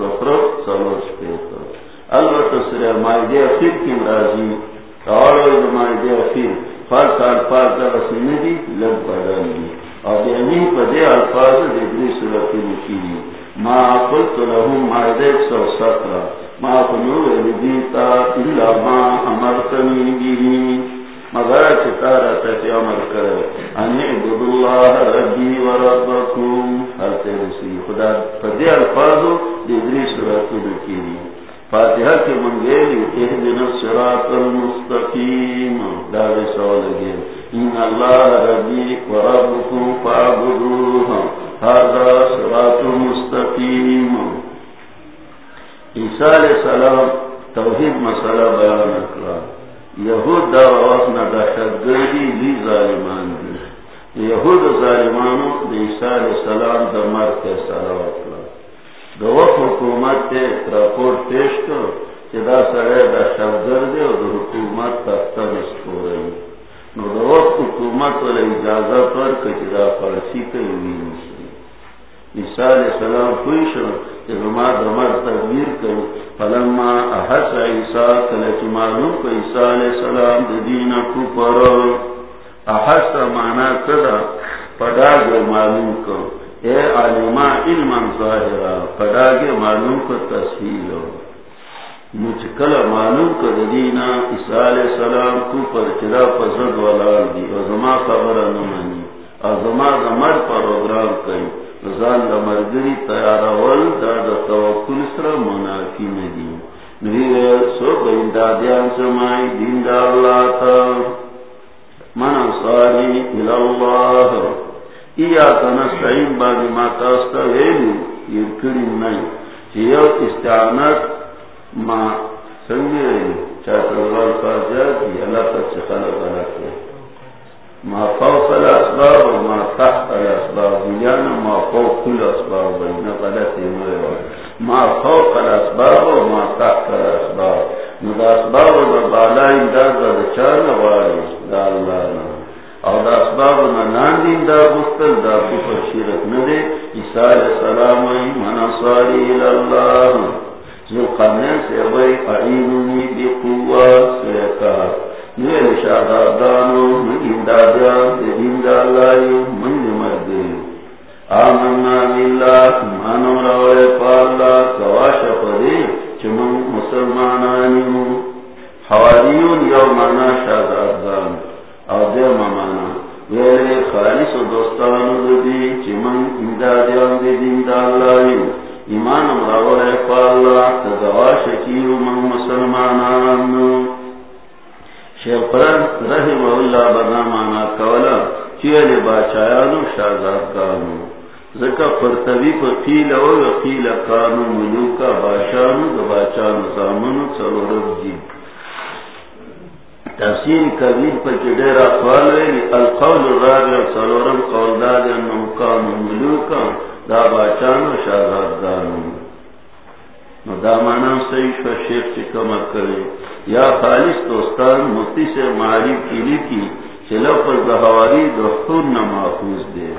زفرق مائدی اخیر کی مرازی. مائدی اخیر. فرق الفاظ دا لگ بدل دی. اور دینی پا دے الفاظ دے دری صورتی نکیلی ما قلت لهم مائدی ایک سو سترہ ما قنور لدیتا الا ما امرتنی بیهی مگر چتارا تکی عمر کرے انی عبد اللہ ربی و ربکم حالت رسی خدا فدی الفاظو دیدری سراتو دکیری فاتحہ کے منگیلی اہدن السراط المستقیم. دار سوال گیر ان اللہ ربی و ربکم هذا سراط مستقیم عیسیٰ علیہ السلام توحید مسئلہ بیان اکرام یہود دا وقت نہ دہشت گردی لی ظالمان دی. یہود ظالمانو دی عیسیٰ علیہ السلام دا مرد کے صلوات لا دا وقت حکومت تے راپورٹ پیش کر کہ دا سرے دہشت گردی اور دا حکومت تختہ نسپورے نو دا وقت حکومت والا اجازت پر کہ دا فرسی کے وینسی عیسیٰ علیہ السلام کوئی شو کہ زما دمر تدبیر کر فلما احس عیسیٰ کلچ معلوم کو عیسیٰ علیہ السلام دین کو پر احس مانا کدا پڑاگ معلوم کو اے علما علما ظاہرا پڑاگ معلوم کو تصویر مجھ کل معلوم کو دینا عیسیٰ علیہ السلام کو پر چرا پسند والا دی اور زما خبر نمانی اور زما زمر پروگرام کئی زان دا مرگری تیار اول دا دا توکل سر منافی ندی نوی سو بین دادیان سمائی دین دا اللہ تا من انصاری الاللہ ایا تنستعین بانی ما تاستا ویلو یرکری نئی چیو استعانت ما سنگی چاہتا اللہ فاجر کی اللہ کے۔ ما فوق الاسباب وما تحت الاسباب یعنی ما فوق غلط ما فوق الاسباب وما تحت الاسباب۔ نو اسباب بالا انداز دا دا اللہ نا او دا اسباب دا بستل دا کفر ندے عیسیٰ السلام الاللہ۔ جو قرنین سے من مردی آمنا باللہ مانو پالا کواش پدی چمن مسلمانانی حواریون یو مانا شادان او دے مانا ویلے خالص دوستانو دی چمن امدادیان دی دین دا اللہ ایمان روڑے پالا کواش کیو من مسلمانانو شیخ پرن رحم اللہ بنا مانا کولا چیل باچایانو شازادگانو زکا پرتوی پا قیل او قیل کانو ملوکا باشانو دا باچانو زامنو چلو رب جی. تفسیر کبیر پا چدیر اقوال ویلی، القول الرابع چلو رب قول داد انم کانو ملوکا دا باچانو شازادگانو نو دا مانا صحیح شو شیخ چکم کرے یا خالص دوستان، مفتی سے معریف کی لکھی چلو پر دہواری دختور نہ محفوظ دے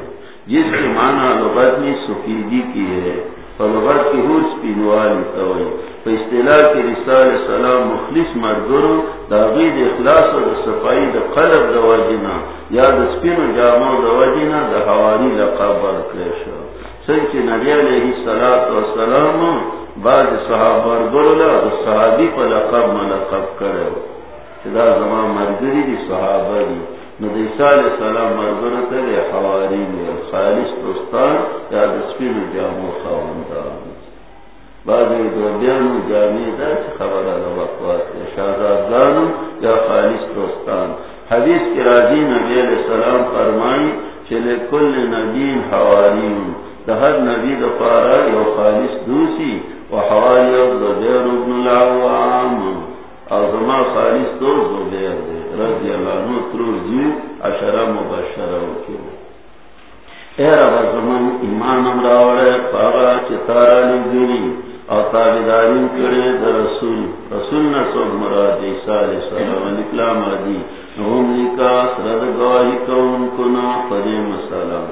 جس کے معنی لغت نے سفیدی کی ہے اور لغت کی حوص پینوالی توئی تو اصطلاح کے رسال سلام مخلص مردر داغید اخلاص اور صفائی د قلب دواجنا یا دسپین و جامع دواجنا د ہواری لقب برکریش سنچ نبی علیہ السلام و سلام بعد صحابہ گرولا صحابی پر لقب ملقب کرے. چدا زمان مرگری دی صحابہ دی. نبی ندی سال سلام مرگر کرے حواری میں خالص دوستان یا دسپین جامو خواندان. بعد دو بیانو جامع دا چی خبر آلا وقوات. شہزادگانو یا خالص دوستان. حدیث کی راجی نبی علیہ السلام فرمائی چلے کل نبی حواریون دہر نبی دفارا یو خالص دوسی وحوالی زبیر ابن العوام. ازما خالص تو زبیر دے. رضی اللہ عنہ ترو جی اشرا مبشرہ وکیو اے رب زمان ایمان امراوڑے پاگا چتارا لگلی او تابدارین کرے در رسول. رسول نصب مراد عیسیٰ علیہ السلام نکلا مادی نوم لکا سرد گواہی کون کنا قدیم السلام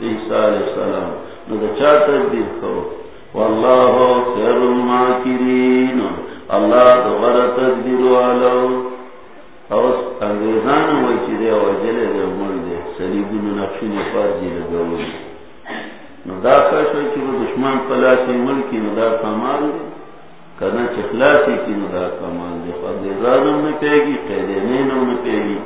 عیسیٰ علیہ السلام. نو دا چا تدبیر کرو واللہ خیر الماکرین. اللہ دوغر تدبیر والو اوس انگریزان ہوئی چی دے وجلے دے مل دے. سلیبون نقشی نفار جی لگولی نو دا کشوی چی وہ دشمن پلاسی ملکی نو دا کمال دے. کرنا چی کی نو دا کمال دے. انگریزانم نپیگی قیدینینم نپیگی.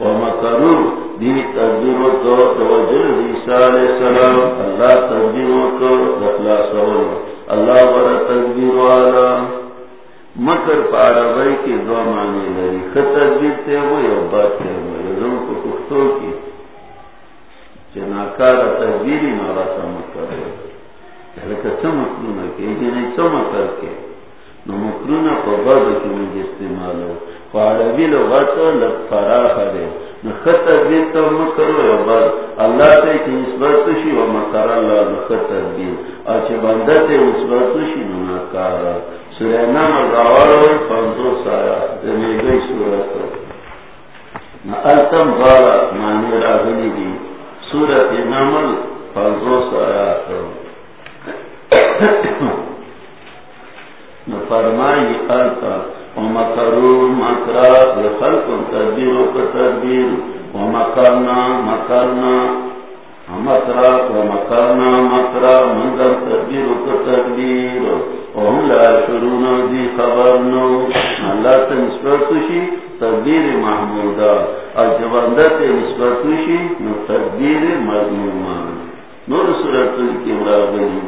ومکرو دی تدبیر کو توجل عیسیٰ علیہ السلام. اللہ تدبیر کو اخلاص اللہ بر تدبیر والا. مکر پارا بھائی کی دو معنی لری خط تدبیر تے بات تے کو کفتوں کی چناکار تدبیری نارا سا مکر نو عربي لغت لږ فراخ دی نو خطر دې ته مکر او بعد الله ته چې نسبت شي او مکر الله نو خطر دې او چې باندې نسبت شي نو سورہ نام راوړو پنځو سره د میګي سورته نو التم غاړه معنی راغلي دي سورہ نمل پنځو سره فرمائی التا۔ ومکرو مکرا بخلق تدبیر و تدبیر ومکرنا مکرنا مکرا ومکرنا منظر وهم لا اللہ نسبت تدبیر نسبت نو تدبیر نور صورت کی مرابلی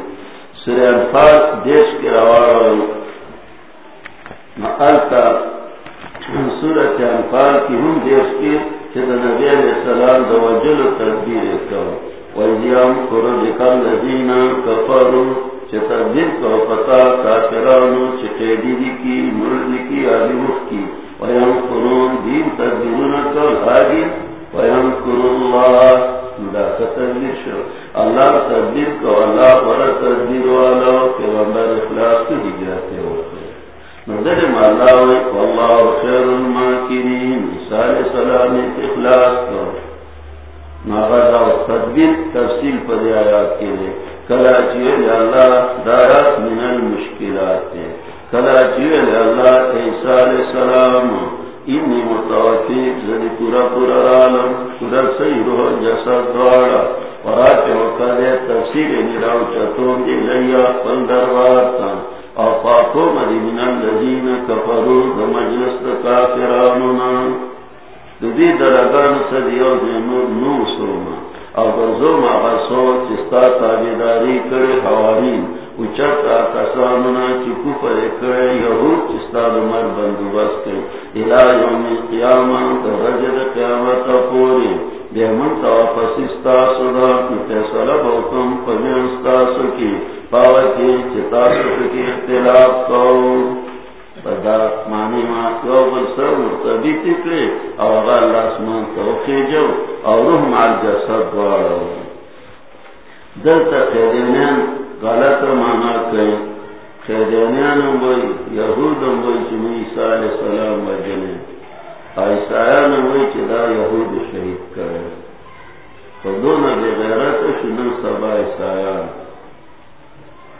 سورہ انفال دیش کے روار سورت انفال کی ہم دیش کی نبی علیہ السلام دو جل تدبیر کرو ویدیام کرو لکل لذین کفرو چه تدبیر کو پتا کافرانو چه قیدی دی کی، مرد کی آلی مخ کی۔ ویم کرون دین تدبیرون کل آگی ویم کرو اللہ دا تدبیر شو اللہ تدبیر کو اللہ ورہ تدبیر والا کہ ومبر اخلاص کی ہجرتے ہوتے نظر مالاوی واللہ خیر الماکرین عیسیٰ سلام اخلاص کر ناغذا و تدبیر، تفصیل پر آیات کے لیے کلا اللہ دارات من المشکلات کلا اللہ عیسیٰ سلام، انی متوفیق زدی پورا پورا رالم پورا سیرو جسد دوارا ورات وقت تفصیل نراو چطون دی لیا پل دی درگان صدیو نور نو سوما او برزو ما غصو چستا تابیداری کرے حوارین اچت آکسانونا چی کفر کرے یهود چستا دمر بندوبست کرے الہ یوم قیامان در رجد قیامت پوری دیمن تا پسستا سدا نتیسل بوکم پمینستا سکی پاوتی چتاسو کی اختلاف کو پدا مانی ما یو بل سر مرتبی تکلی او اغا اللہ اسمان توقی جو او روح مع الجسد دوارو دلتا غلط مانا کئی. ہوئی یہود ہوئی چمی عیسیٰ علیہ السلام وجنے ہوئی یہود شہید کرے. فدون بے غیرت شنن سبا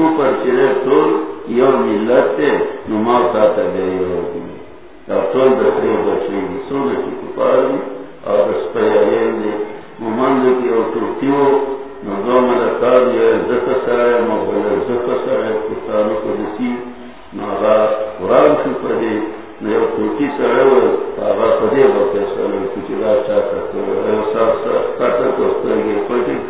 واحده کفر چره طول یو ملت تے نماو تا تا گئی ہوگی یا طول دخلی بچی گی سونے کی کفار دی اور دسپی آئین دی ممند کی او توتیو نظو ملکار یا زکا سارے مغل زکا سارے کفتانو کو دسی ناغا قرآن شو پدی نیو توتی سارے و آغا پدی با پیسر کچی را چاہتا کرو ایو سار سار کاتا کوستر گی پوٹی کلی یا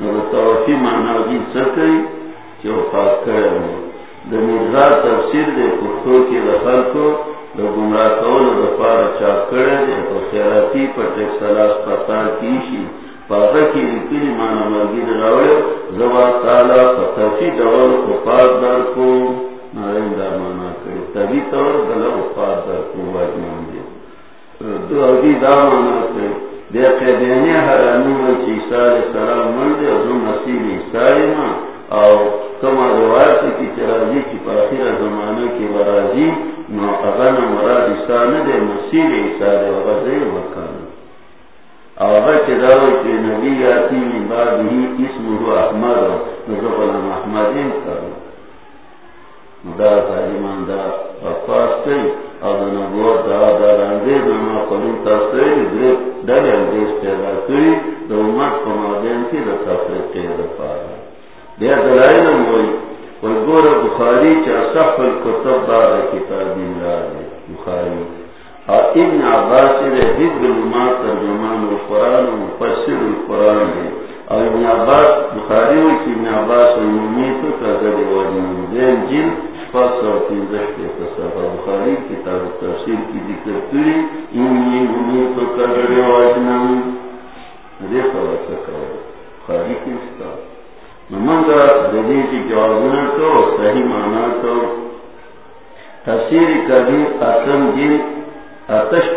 نو توفی مانا دی سکئی چی وفات کرے مرزا تفسیر دے کفتو کی دخل کو دا گمراہ کول دا پار چاپ کرے دے تو خیراتی پر ٹیک سلاس پتار کیشی پاکا کی لکلی مانا مرگی دراوے زبا تالا فتفی دور کفاد در کو نارین دا مانا کرے تبی طور دلا کفاد در کو واجمان دے دو ابھی دا مانا کرے دے قیدینی حرانی وچ عیسیٰ علیہ السلام مندے ازو نصیب عیسیٰ ماں اور کما روایت کی چرازی جی کی پاخر زمانہ کی برازی نو اغن مراد عیسیٰ ندے مسیح عیسیٰ دے وغزے مکان اغا چداوی چی نبی آتی من بعد ہی اسمه احمد نزقل محمدین کرو دا تعلیمان دا افاس کئی، او دا نبوت دا دا راندیز نما قلون تاستوی دلی دلی اندیز پیدا کری دا امت قمادین کی دا تفریقی دا پارا بیا دلائل موئی والگور بخاری چا صحف الكتب بعد کتاب اللہ بخاری۔ اور ابن عباس دے حب الامات ترجمان القرآن و مفسر القرآن دے اور ابن عباس، بخاری ہوئی چی ابن عباس الممیت کا ذری واجن دین جن فاس کے بخاری کتاب تفسیر کی ذکر کری امی ممیت کا ذری واجن دے خبر سکر بخاری کی دلی کی جوابنا تو، صحیح مانا تو۔ تفسیر کبھی جی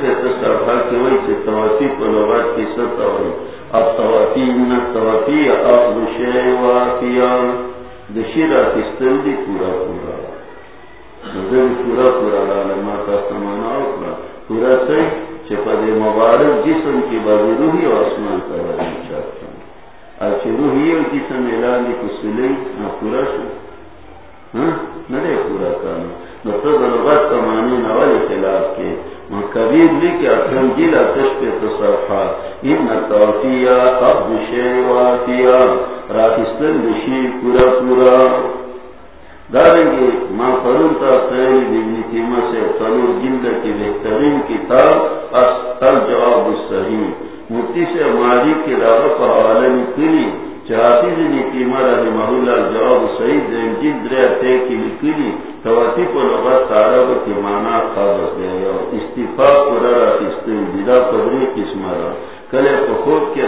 کے تصرفہ کی سے کو لغات کی ہوئی۔ اب توافی نہ اب دی پورا پورا۔ نظر پورا پورا لالما کا سمانا اکرا پورا صحیح چپا دے مبارک جسم کی بازی روحی و آسمان کا بازی چاہتا روحی جسم اعلان دی کسلی نا پورا شو نرے پورا کرنا نو تو ضرورت کا معنی نوالی خلاف کے من کبیر لی کہ اکرم جیل اتش پہ تصرفا ان توفیہ قبض شیع وافیہ راکستن دشی پورا پورا دارنگی ماں فرون تا سیلی دیبنی تیمہ سے طلور جلد کی بہترین کتاب اس الجواب الصحیح. مفتی سے ماضی کی راغب پر حوالے میں کلی چاہتی جنی قیمہ رحمہ اللہ جواب صحیح دین جد رہ تے کی لکلی تواتی کو لغت تارب کی معنی خابت دے یا استفاق پر را استن دیدا قدری قسم را. کلے پخوب کے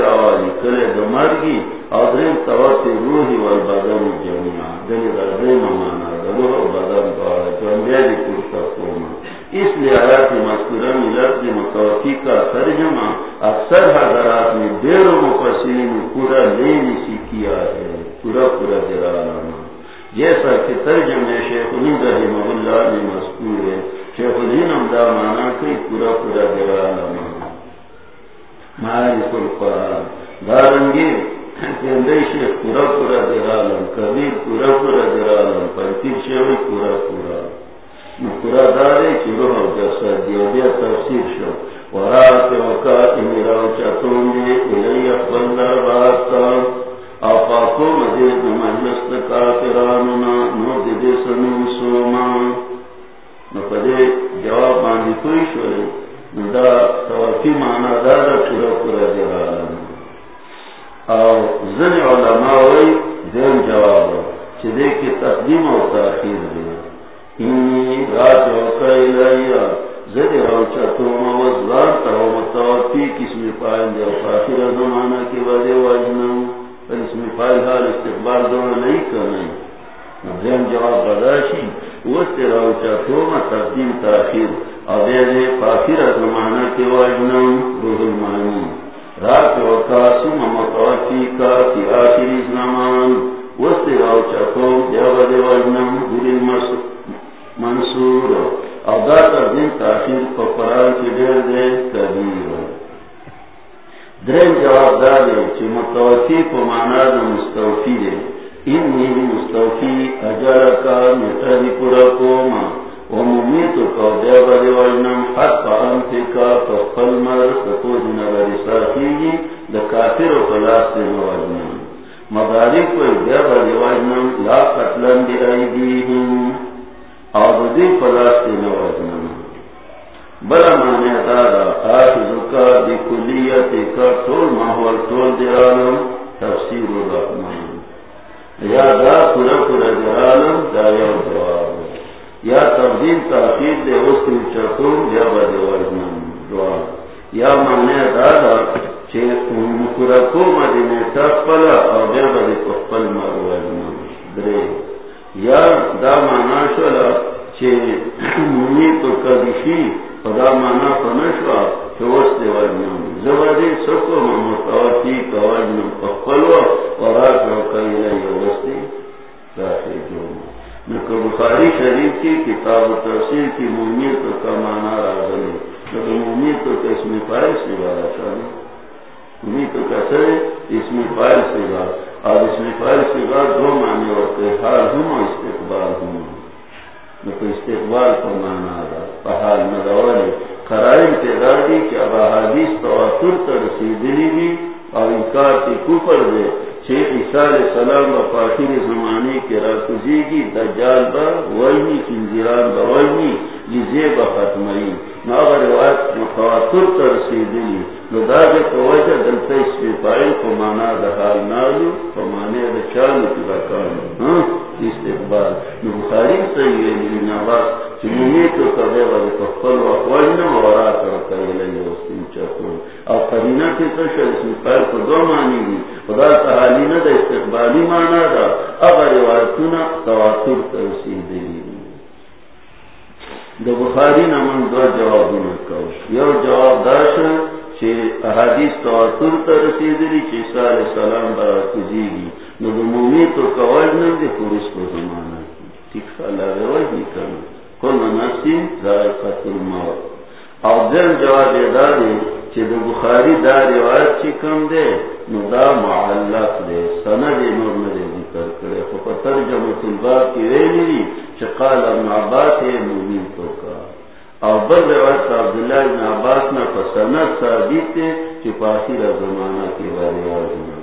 عباس نا پا سند ثابت دے چه پا زمانہ کی باری آزنا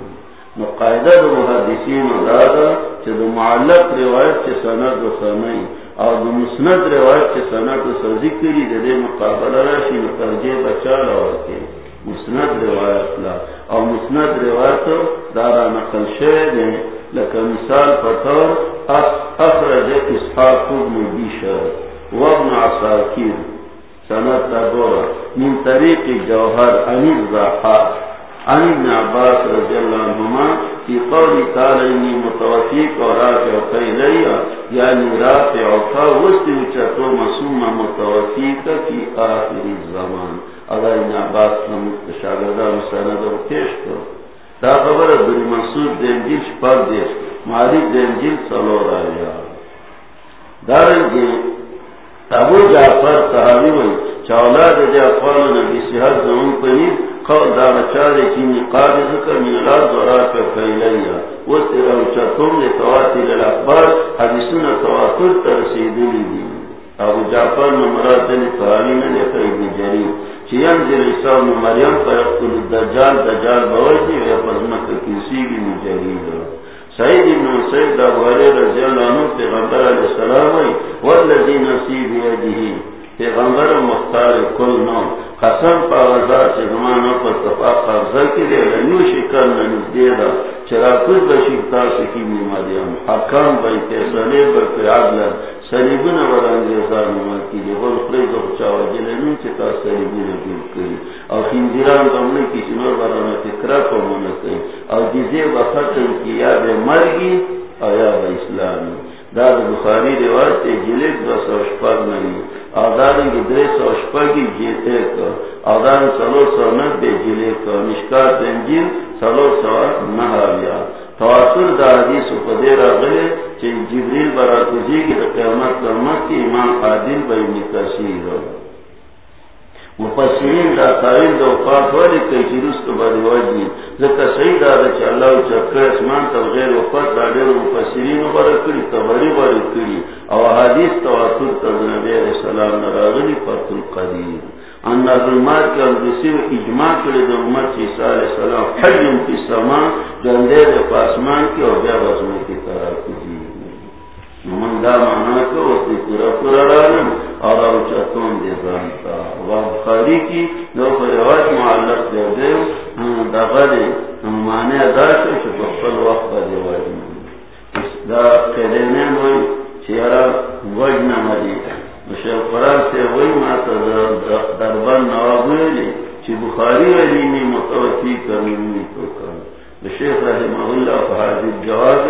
نو قائدہ دا محدثین دا دا چه معلق روایت چه سند و سنئی او دا مسند روایت چه سند و ذکری دا دے مقابل راشی مترجے بچا لورکے مسند روایت لا۔ او مسند روایت دارا نقل شوئے دے لکا مثال پتور اخرج اسحاق ابن بیشر وابن عصاکیر سند تا من طریق جوہر انیل راحات عن ابن عباس رضی اللہ عنہما کی قولی تعالی انی متوفیق و رافع قیلیا یعنی رافع کا وستی وچتو مسوم متوفیق کی آخر الزمان. اگر ابن عباس کا شاگردہ مساند و پیش کرو دا خبر بری مسود دین شپر دیش. معارف دین جل سلو رایا دارنگی ابو جعفر صحابی ہوئی چاولاد دے اقوال نبی صحت زمان پنید قول دا بچارے کی نقاد ذکر من الارض ورات و فیلیا وہ تیرا اچتم لے تواتر الاخبار، حدیثون تواتر ترسیدلی دی. ابو جعفر نمرات دن صحابین لیتا ابن جریم چیان زیر عیسیٰ و مریم پر اقتل الدجال دجال بوردی و یفظمت کسی بھی مجریم سعید ابن سعید دا رضی اللہ عنہ پیغمبر علیہ السلام وی، والذی نصیب یدہی پیغمبر مختار کل نو قسم پا غزا چه زمانو پر تفاق قبضا کی دے لنیو شکر ننیز دے دا، چرا کل بشکتا سکی میمادیم حکام بای تیسانے برکی عدل سریبون ورانگیزار نمات کی دے بل خرید و چاوا جلنون چه تا سریبون جور کری۔ او خیندیران دمنے کی چنور ورانا فکرہ کو منکی او دیزے و ختم کی یاد مرگی او یاد اسلامی. داد بخاری روایت جلد دو سو شپاگ نئی آدارن کی درے سو شپاگی جیتے کا آدارن سلو سو نبے جلے کا نشکار تنجیل سلو سو نہاریا تواتر دا حدیث و قدیر اغلے چی جبریل برا کجی کی قیامت کرمت کی امام عادل بینی کسیر مفسرین دا قائل دا وفات والی کئی چی رست باری واجی ذکر صحیح دا دا چی اللہ چکر اسمان تا غیر وفات دا دیر مفسرین بارا کری تباری باری کری. او حدیث تواتر تا نبی علیہ السلام نراغلی فتر القدیر ان ظلمات کے اندسی و اجماع کرے دا امت عیسیٰ علیہ السلام حجم کی سما، جندے دا پاسمان کی اور بیا بزمے کی طرح کجی من دا مانا کو اسی پورا پورا رانم اور او چتون دے زانتا و بخاری کی دو خیوات معلق دے دے دا غدے مانے ادا سے شکفل وقت دے واجم دا قیدینین ہوئی چیارا وجنا مدی شیخ قرآن سے وہی ماتا دربان نواب ہوئی چی بخاری علی میں متوفی کرنی تو کر شیخ رحمہ اللہ فحاضر جواب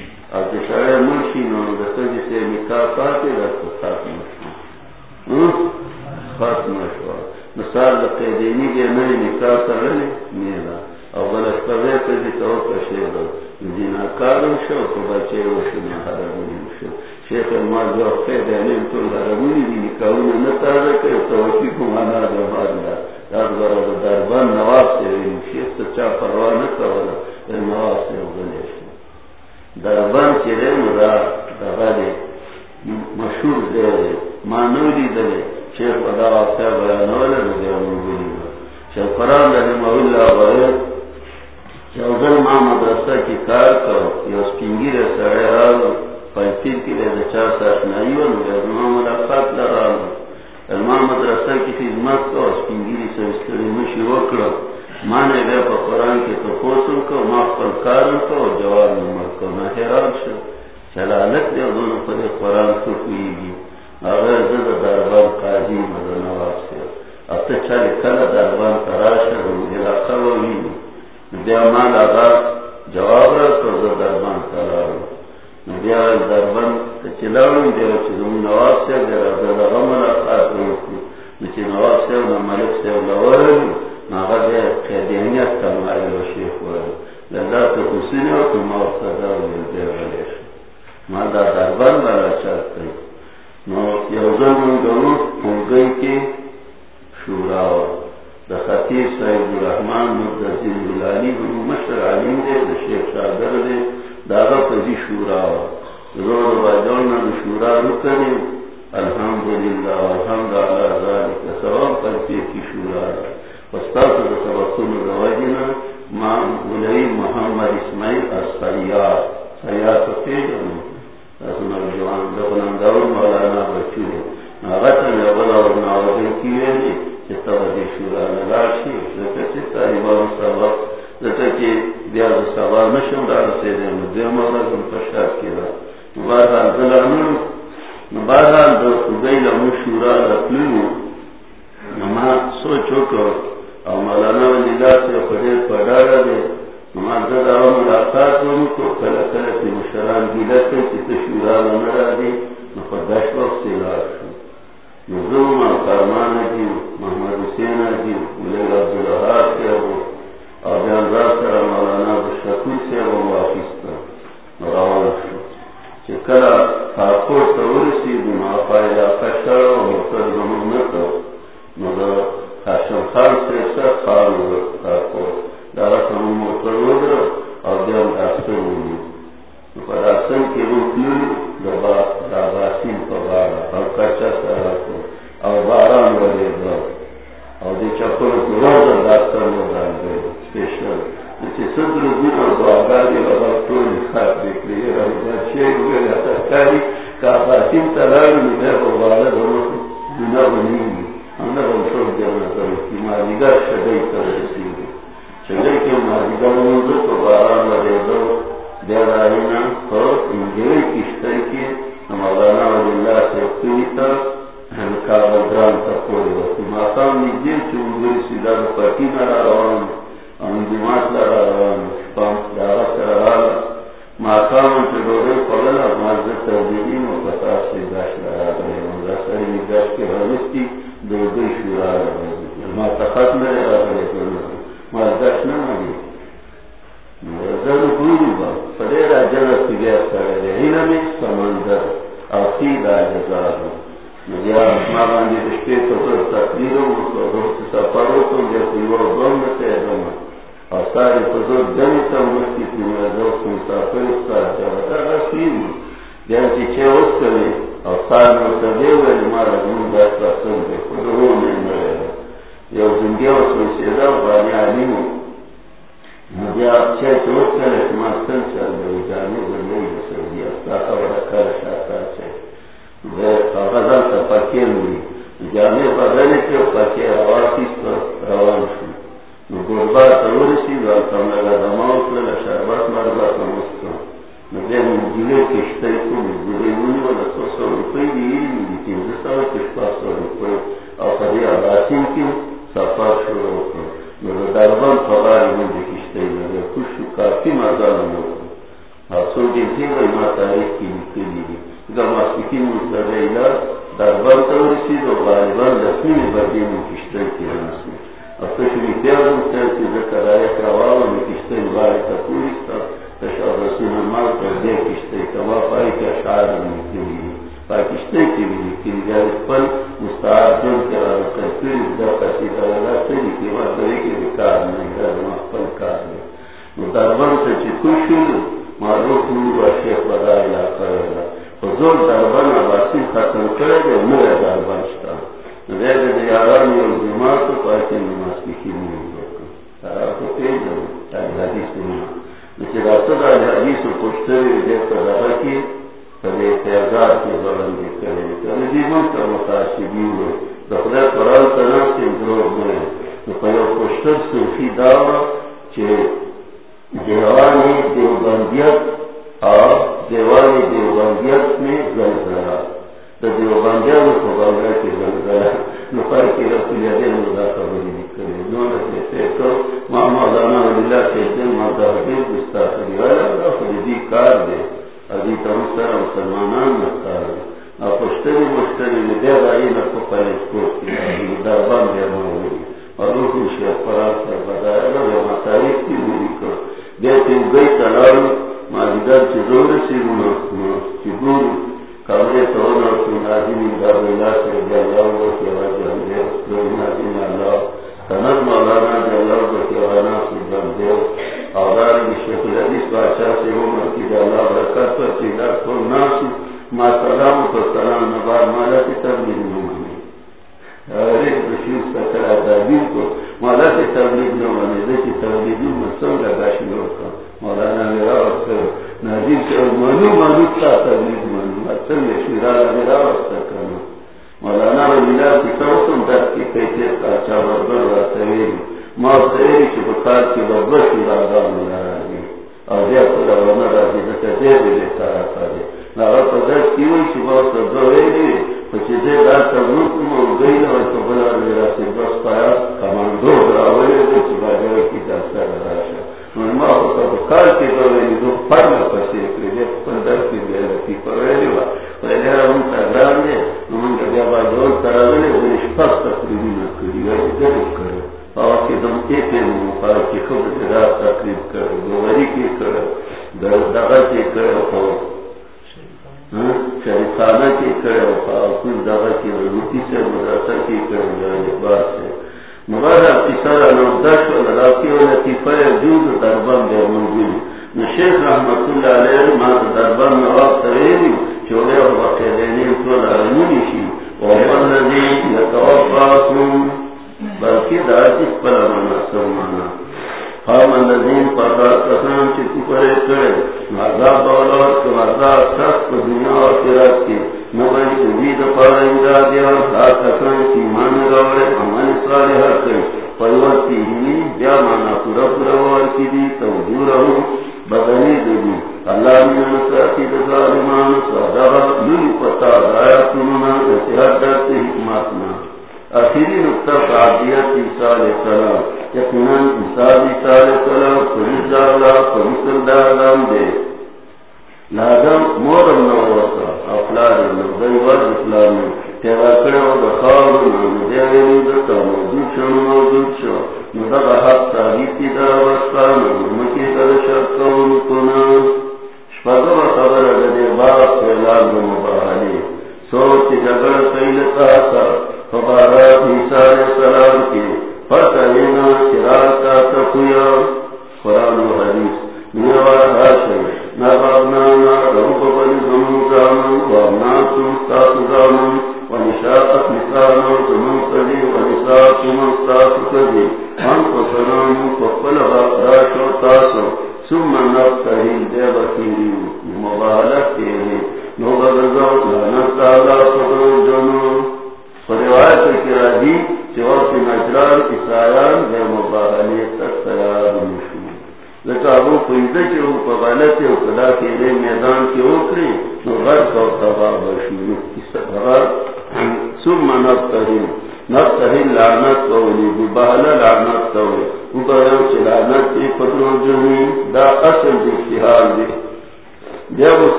اور دشہرے نو دسو جسے نکاح پرواہ نہ کرو سے دربار کے رے دبا دے مشہور دے دے مانوری دے شیخ ادا واسطہ بیانول دے مولی شیخ قرآن رحمہ اللہ ورے چوگر ماں مدرسہ کی کار کرو یوسکی کرے دے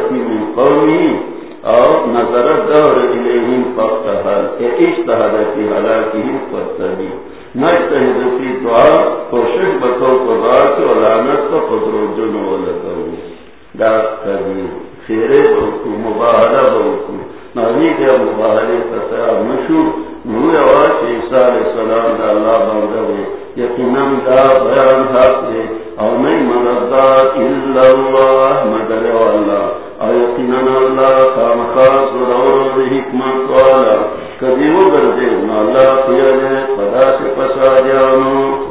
سادتی من قومی اور نظرت دور الیہم فقتحال اے اشتہادتی حلاکی ہم فتحی نجتہد دعا کوشش بکو کو کی علامت کو قدر جن و دا کبھی خیرے بہتو مباہلہ بہتو نبی کے مباہلے کا مشہور نور آواز عیسیٰ علیہ السلام دا اللہ بندہ ہے. یقیناً دا بیان حق ہے. اور نہیں مددار الا اللہ. مدر اللہ اور یقیناً اللہ خام خاص حکمت والا کبھی وہ گردے اللہ کیا جائے پدا سے پسا جانو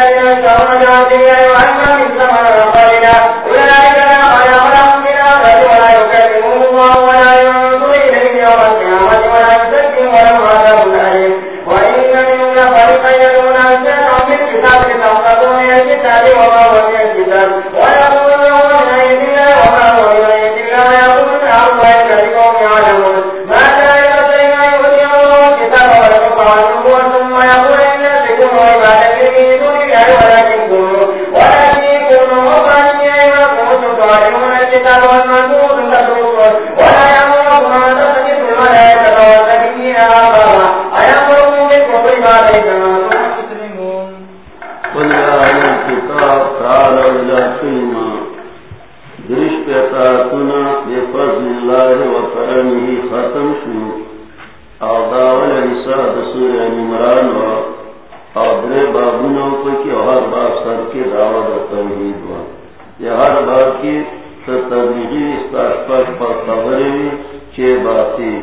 لا إله إلا الله وحده لا شريك له وأن محمدا رسول الله تبلیغی استاشپش پر خبری چه باتی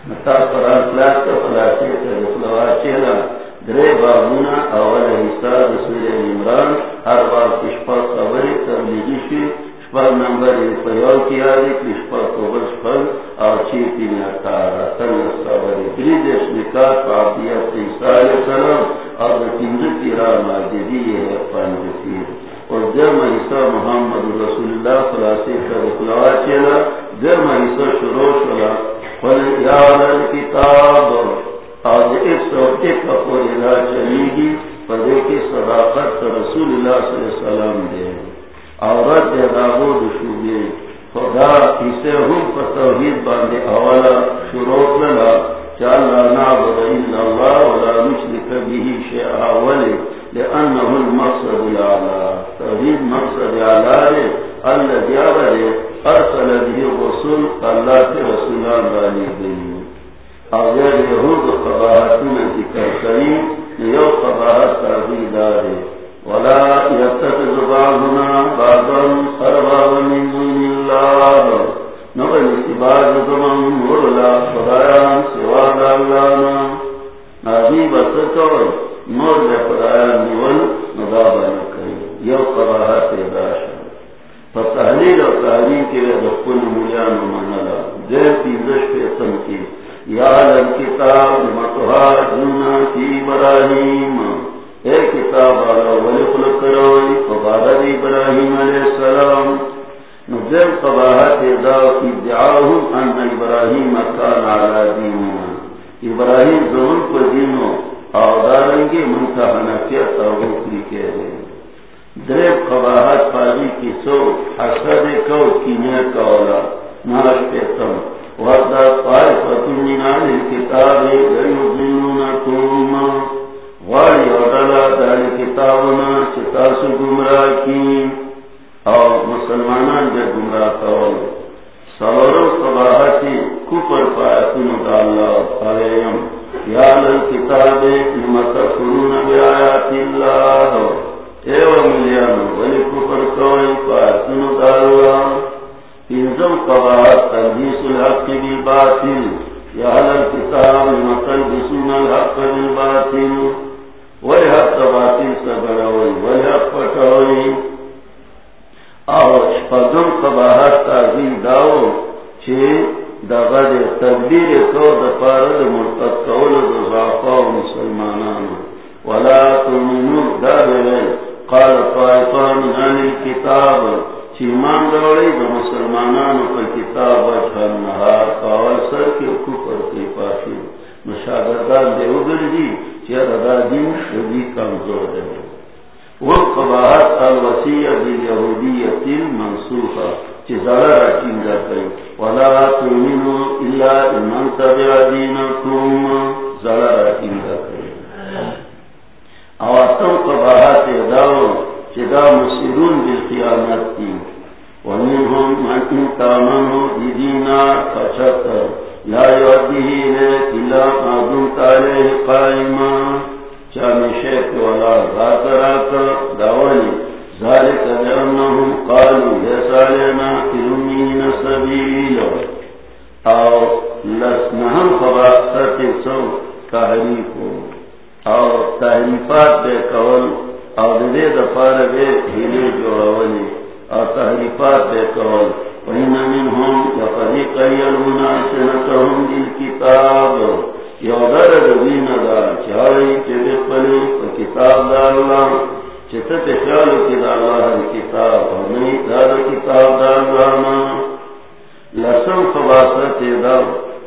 مطلب درے اول حصہ عمران، ہر بار پشپا خبر تبلیغی شی شپر نمبر پشپا خبر شپر اور چیتی صبر علیہ السلام اور کی ماجدی اور جرم حصہ محمد رسول اللہ خلاصی کا اخلاع چلا جرم حصہ شروع شلا کتاب، آج اس کا چلے گی پدے کی صداقت رسول اللہ صلی اللہ علیہ وسلم دے۔ عورت داغو خدا اسے ہم پر توحید حوالہ شروع لگا چال لا نعبد اللہ ولا نشرک به شیئا ولی المقصد توحید مقصد ارسل به الرسل الله کے رسولان بانی گئی اگر یہود قباحتون ذکر کریم یو قباحت تابی دارے ولا یتخذ بعضنا بعضا من دون اللہ نبل اتباع زمان نبی نکری یو قباحت داشا فتحلیل و تحریم کے لیے دخل مولیان منالا دیر پیزش پیتن کی یا کتاب متحا جنا کی ابراہیم۔ اے کتاب والا ولی خلق کروئی فبارد ابراہیم علیہ السلام۔ نجل قباحت دا ادعاہم ان ابراہیم کان علا دیننا ابراہیم زمن پر دینو آدارنگی منتا حنفیت اور غفری کے دے۔ دریب قباحت پاگی کی سو، حسد کو کینیا کولا، ناش پیتم وَدَّا طَائِفَةٌ مِّنْ أَهْلِ الْكِتَابِ لَيُضِلُّونَكُمْ غَالِ وَدَلَا دَالِ كِتَابُنَا چِتَاسُ گمراہ کی. اور مسلمانان جا گمراہ کول. سورو صباحتی کفر پایتون دا اللہ علیہم. یا للکتاب لمتکرون بیایات اللہ ایو ملیانو اللہ. انزم دا ولا تؤمنون دا قال طائفان عن الكتاب. چیمان دوڑی دا مسلمانانو پر کتاب اچھان نهار کاول سر کی کفر کی پاشی. مشاگردان دے اگر جی چیر ادا دین شدی کمزور دے. وہ قباحت الوسیع بالیہودیت المنصوفہ چی زارا راکین دا کئی. ولا تؤمنو الا امن تبع دینکم. زارا راکین دا کئی. اواتم قباحت داو چدا مسلون بالقیامت کی. ومنهم من تامنوا بدينا فشط لا يؤديه إليك إلا ما دمت عليه قائما. شام شيخ ولا ذات راك دعوني ذلك بأنهم قالوا ليس علينا في الأمين سبيل أو لسنهم خباثة سو تحريف أو تحريفات بكول أو دے دفار بے ہیلے جو جوڑولی. اور تحریفات بے کول، وَإِنَّ مِنْهُمْ لَفَرِيقًا يَلْوُونَ أَلْسِنَتَهُمْ بِالْكِتَابِ. یودر دوین دا چاہی چے بے پلی کتاب دا اللہ. چتا تخیالو کی دا اللہ کتاب. و نئی دا دا کتاب دا اللہ لسم خباست دا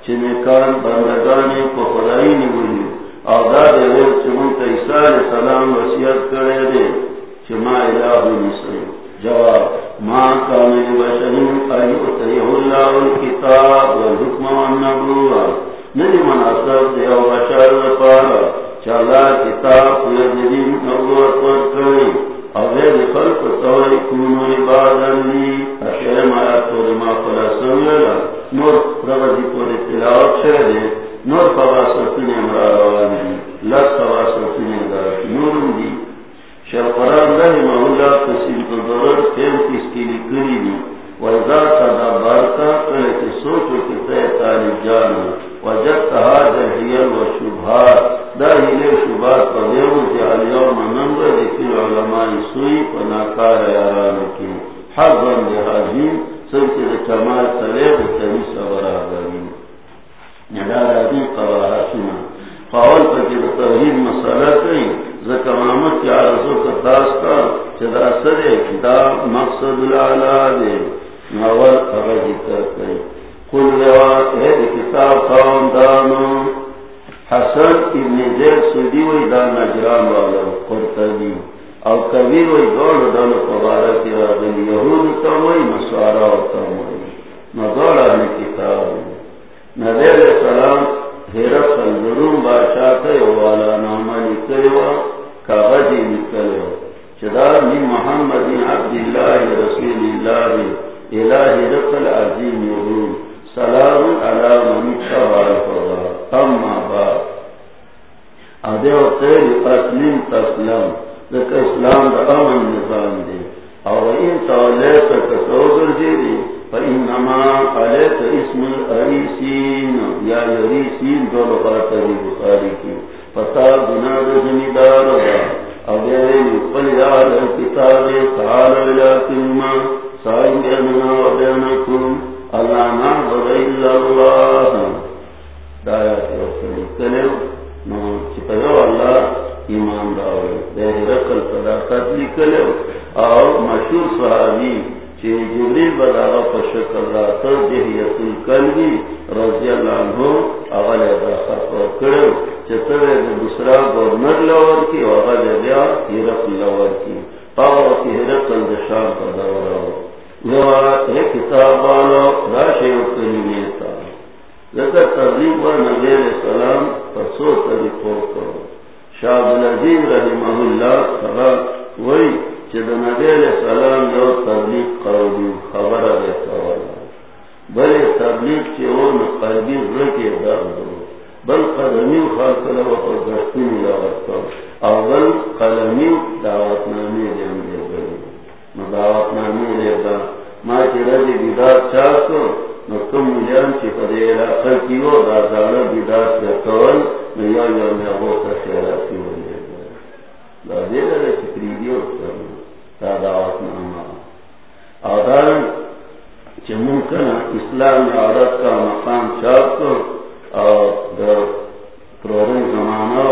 چنکان بندگانی کو خدای نگولی او دا دے ویل چمون تا عیسیٰ علیہ السلام وسیعت کرے دے چما الہ نسلم جواب ما كان لبشر أن يؤتيه الله الكتاب والحكم والنبوة ندي مناسب دي او بشر لپارا چالا کتاب ويجدين نبوة ورکري او غير خلق توي كونوا عبادا لي اشياء ما يطور ما فلسل للا نور رغزي پور اتلاوت شده نور فواسطين امرار رواني لس فواسطين امرار نور دي شیخ قرآن رحمہ اللہ تسیم کو ضرور تیم کس کی لکلی دی. وَإِذَا تَدَبَّرْتَ قَلَتِ سوچو کی تے طالب جانا وجدت هذا هي الشبهات دا هي الشبهات فدیو سے سوئی پنا کار یارانو کی. حق بند حاجیم سن چیز کمال سرے بتنی سبر آگاوی ندار فاول مسئلہ کئی محمد کی کا داستا چدا سرے دا مقصد العلا دے۔ ناول اگر کئی روات ہے کتاب حسن ابن سودی وی دا نجران والا قرطبی۔ او کبیر وی دول دول قبارتی یهود نظر کتاب۔ نبی علیہ السلام حیرت خلدرون باشا کئی والا ناما لکلی و کاغذی لکلی و چدا من محمد عبداللہ رسول اللہ الہ رقل عظیم یهود سلام علی من اتبع الهدى۔ اما بعد۔ ادے خیر اسلم تسلم ذکر اسلام دا امن نظام دے۔ اور ان تولیت تصور جی دی۔ فإنما علیت اسم الارسین یا یریسین دو لغات دی کی فتا بنا زمیدار دا ادے پل یاد کتاب تعالی لیکن سائن بیاننا و بیانکم اللہ نعبد الا اللہ دایا تیوسلی کلیو نو چپیو اللہ ایمان داوی دیر رقل صداقت لکلیو اور مشہور صحابی چی جبریل بداغا پشکل راتا جہیت القلبی رضی اللہ عنہ اغل اداخا پر کرو چطر دوسرا گورنر لور کی وغل بیا ہیرق لور کی پاور کی ہیرقل دشان پر دورا کتاب والا راشے نیتا ذکر تبلیغ و نبی علیہ السلام پسو طریقوں کرو شاہ العظیم رحمہ اللہ خبر وہی چد نبی علیہ السلام جو تبلیغ قولی خبر دیتا بلے تبلیغ چی قلبی بل قدمی خاص لو اور گشتی ملاوت بل قلمی دعوت نامی دیں دعوت نامی دے گا ماں چی رجی بیدار چاہ نو کم ملیان چی پدے علاقہ کیو دا بیدار سے نو یا یا میں خیراتی ہو لے دا دے لے دعوت ناما آدارن چی ممکن اسلام عورت کا مقام چاپ کو اور دا پرورن زمانہ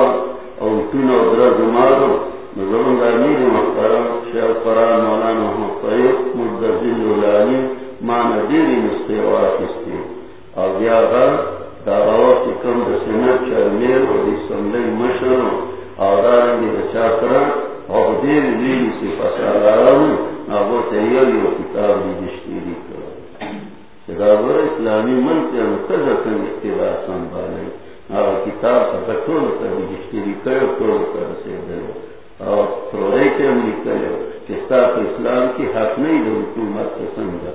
اور تین اور در زمارو شیخ قرآن مولانا محترم مدزل العلیم مانا دیری بیا دا دا چاکرا او دیری دیری سی فسالاران نابو تیل یو کتاب دی دشتیری کرو چی دا بر اسلامی ملک یا متزا کن اختبار سنبالی او کتاب سا کتول تا دی دشتیری کرو کرو کرو سیدلو او پروڑے کے عملی کرو کستا اسلام کی حق نہیں دو حکومت سے سمجھا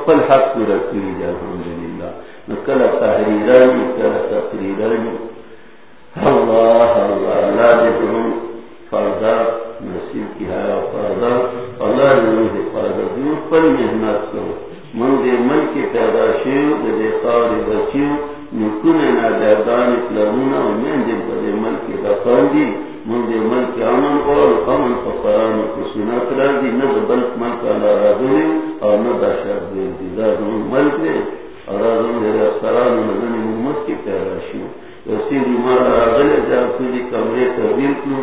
خپل حق پورا کړی دی الحمدلله نو کله تحریرانی کله تقریرانی الله الله لا دې نصیب کی ہے فرضا الله دې فرضا دې خپل محنت کرو۔ من دے دې ملک پیدا شیو دې خار بچیو نکونه نه دادان پلانونه او من دې په دې ملک دا فاندي من دې ملک امن او امن په قران او سنت راځي نه بل ملک الله راځي او نه دا شر دې دې دا ملک دې او راځي دې سلام نه دې ملک کې پیدا شیو۔ یوسی دی ما راغلی کلی کمرے تبدیل کلو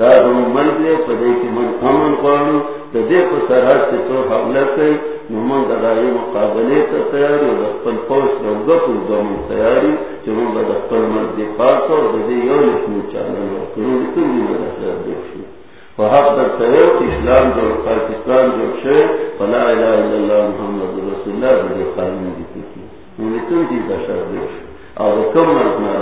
دا زمون ملک دے کی من امن قانو دا دے پا سرحد سے تو حملہ کئی نمان دا دائی مقابلے تا تیاری و پوش دا گفو زمون تیاری دا مرد دا دے یولش موچانا کرو لکن دی فحق در تیو اسلام جو پاکستان جو شے فلا الہ الا اللہ محمد رسول اللہ دا دے لکن اور کم رکھنا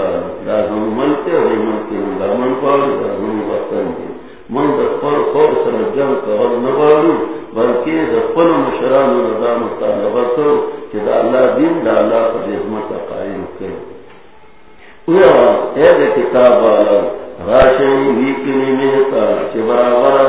راجو من کے ہوئی من کے ہوں من پالو راجو وطن کے من دفل خور سر جم کور نہ پالو بلکہ دفل مشران رضا مطالبہ کرو کہ دا اللہ دین، دا اللہ پر حکمت قائم کرو اے کتاب والا، راشن بھی کنی میں برابر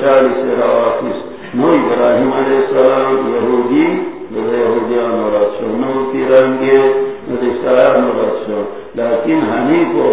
چالیس روافظ نو ابراہیم علیہ السلام، یہودی یہودیان اور اچھو نو تیرنگے نو دیسران اور اچھو لیکن ہمیں کو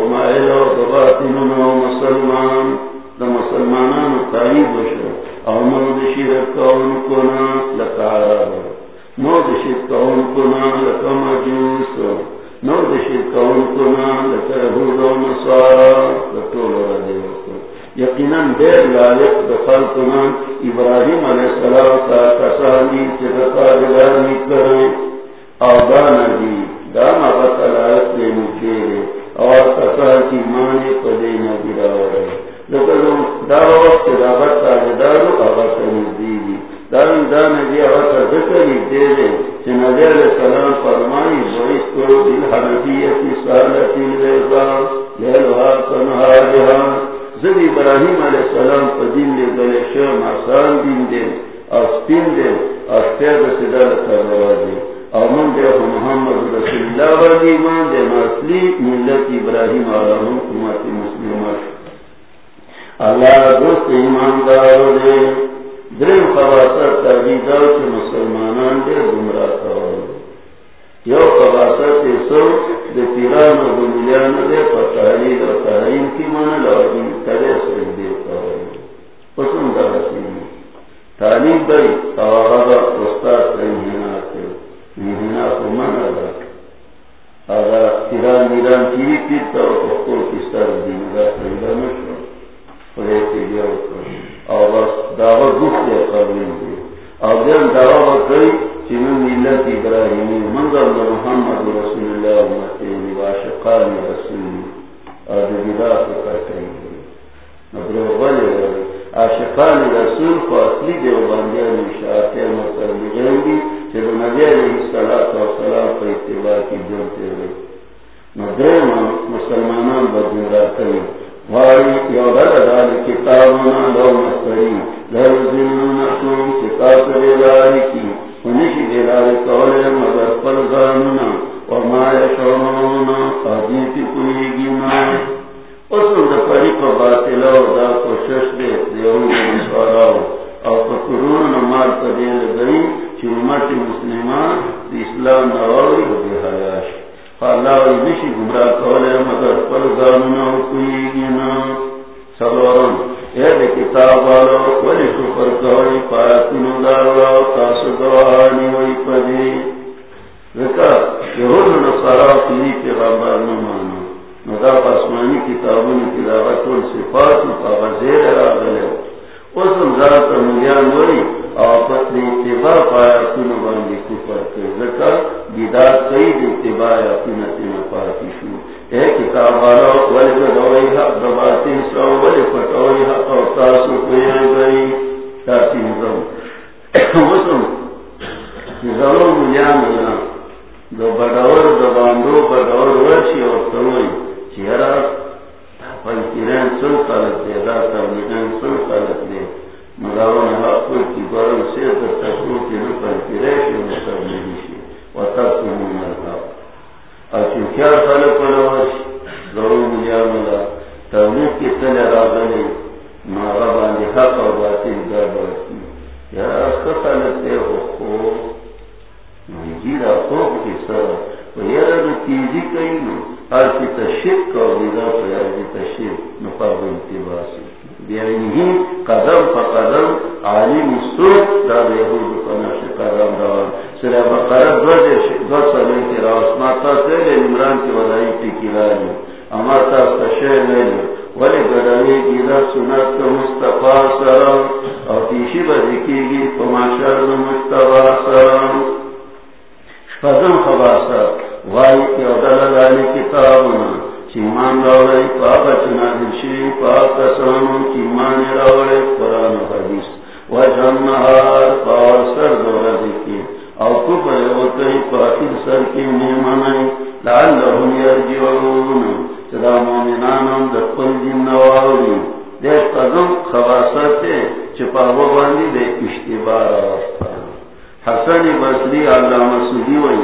حسن بصری علامہ سودی وی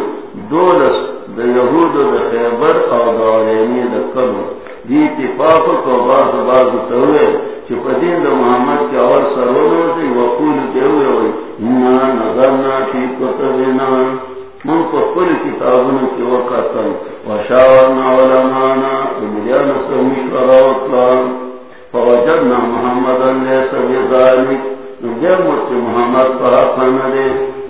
دولس دا یهود دا خیبر او دا علینی دا قبر۔ دی اتفاق کو باز باز تاوی چی پدین دا محمد کی اول سرولو تی وقول تیوی وی انا نظرنا فی کتبنا. من پخل کتابنا کی وقتا وشاورنا علمانا امیلیان سمیش وراؤتلا فوجدنا محمد اللہ سبی ذالک جب محمد پر حق نہ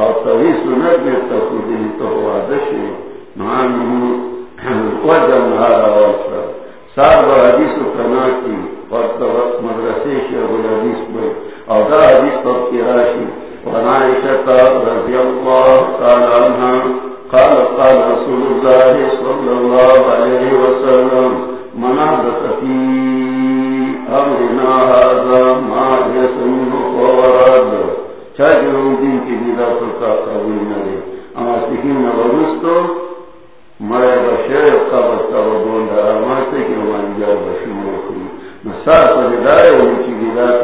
او تغیی سنت بیتا خودی تو بواد شیو معنی وجم هذا وصل صار حديث كناتي وقت وقت مدرسة شيخ الحديث بي أو دا حديث تذكراشي وعن عائشة رضي الله تعالى عنها قال قال رسول الله صلى الله عليه وسلم، من أحدث في أمرنا هذا ما يسمه فوراد چاہیے دن کی بدا تو کا قبول نہ دے نہ مرے بشیر کہ مسار کی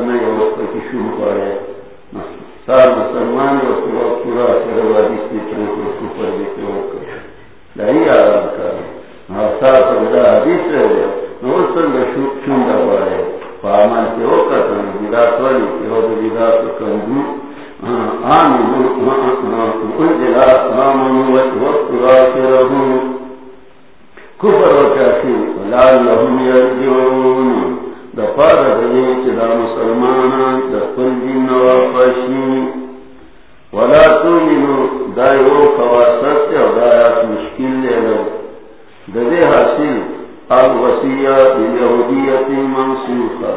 میں یہ وقت کی شروع سار مسلمان پورا کی کو سپر دیتے کر سار حدیث نور سنگ کے والی کہ کندو آمنوا انزل ولا حاصل الوسیع بالیہودیت منسوخا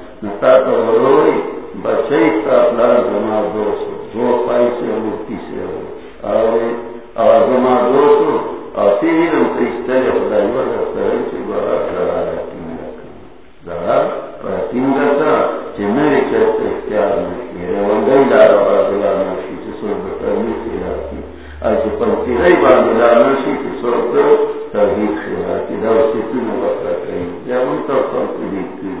نتا تو بروئی بچے کا دوست پائی سے سے ہو۔ اور دوست، اور ہم خدائی والا سے بڑا رہتی رہتی رہتا کہ میرے کہتے اختیار میں میرے وندئی نشی سے سو سے آتی آج پنتی رہی بار نشی سے سو سے آتی دا تین وقت جب ان کا دیکھتی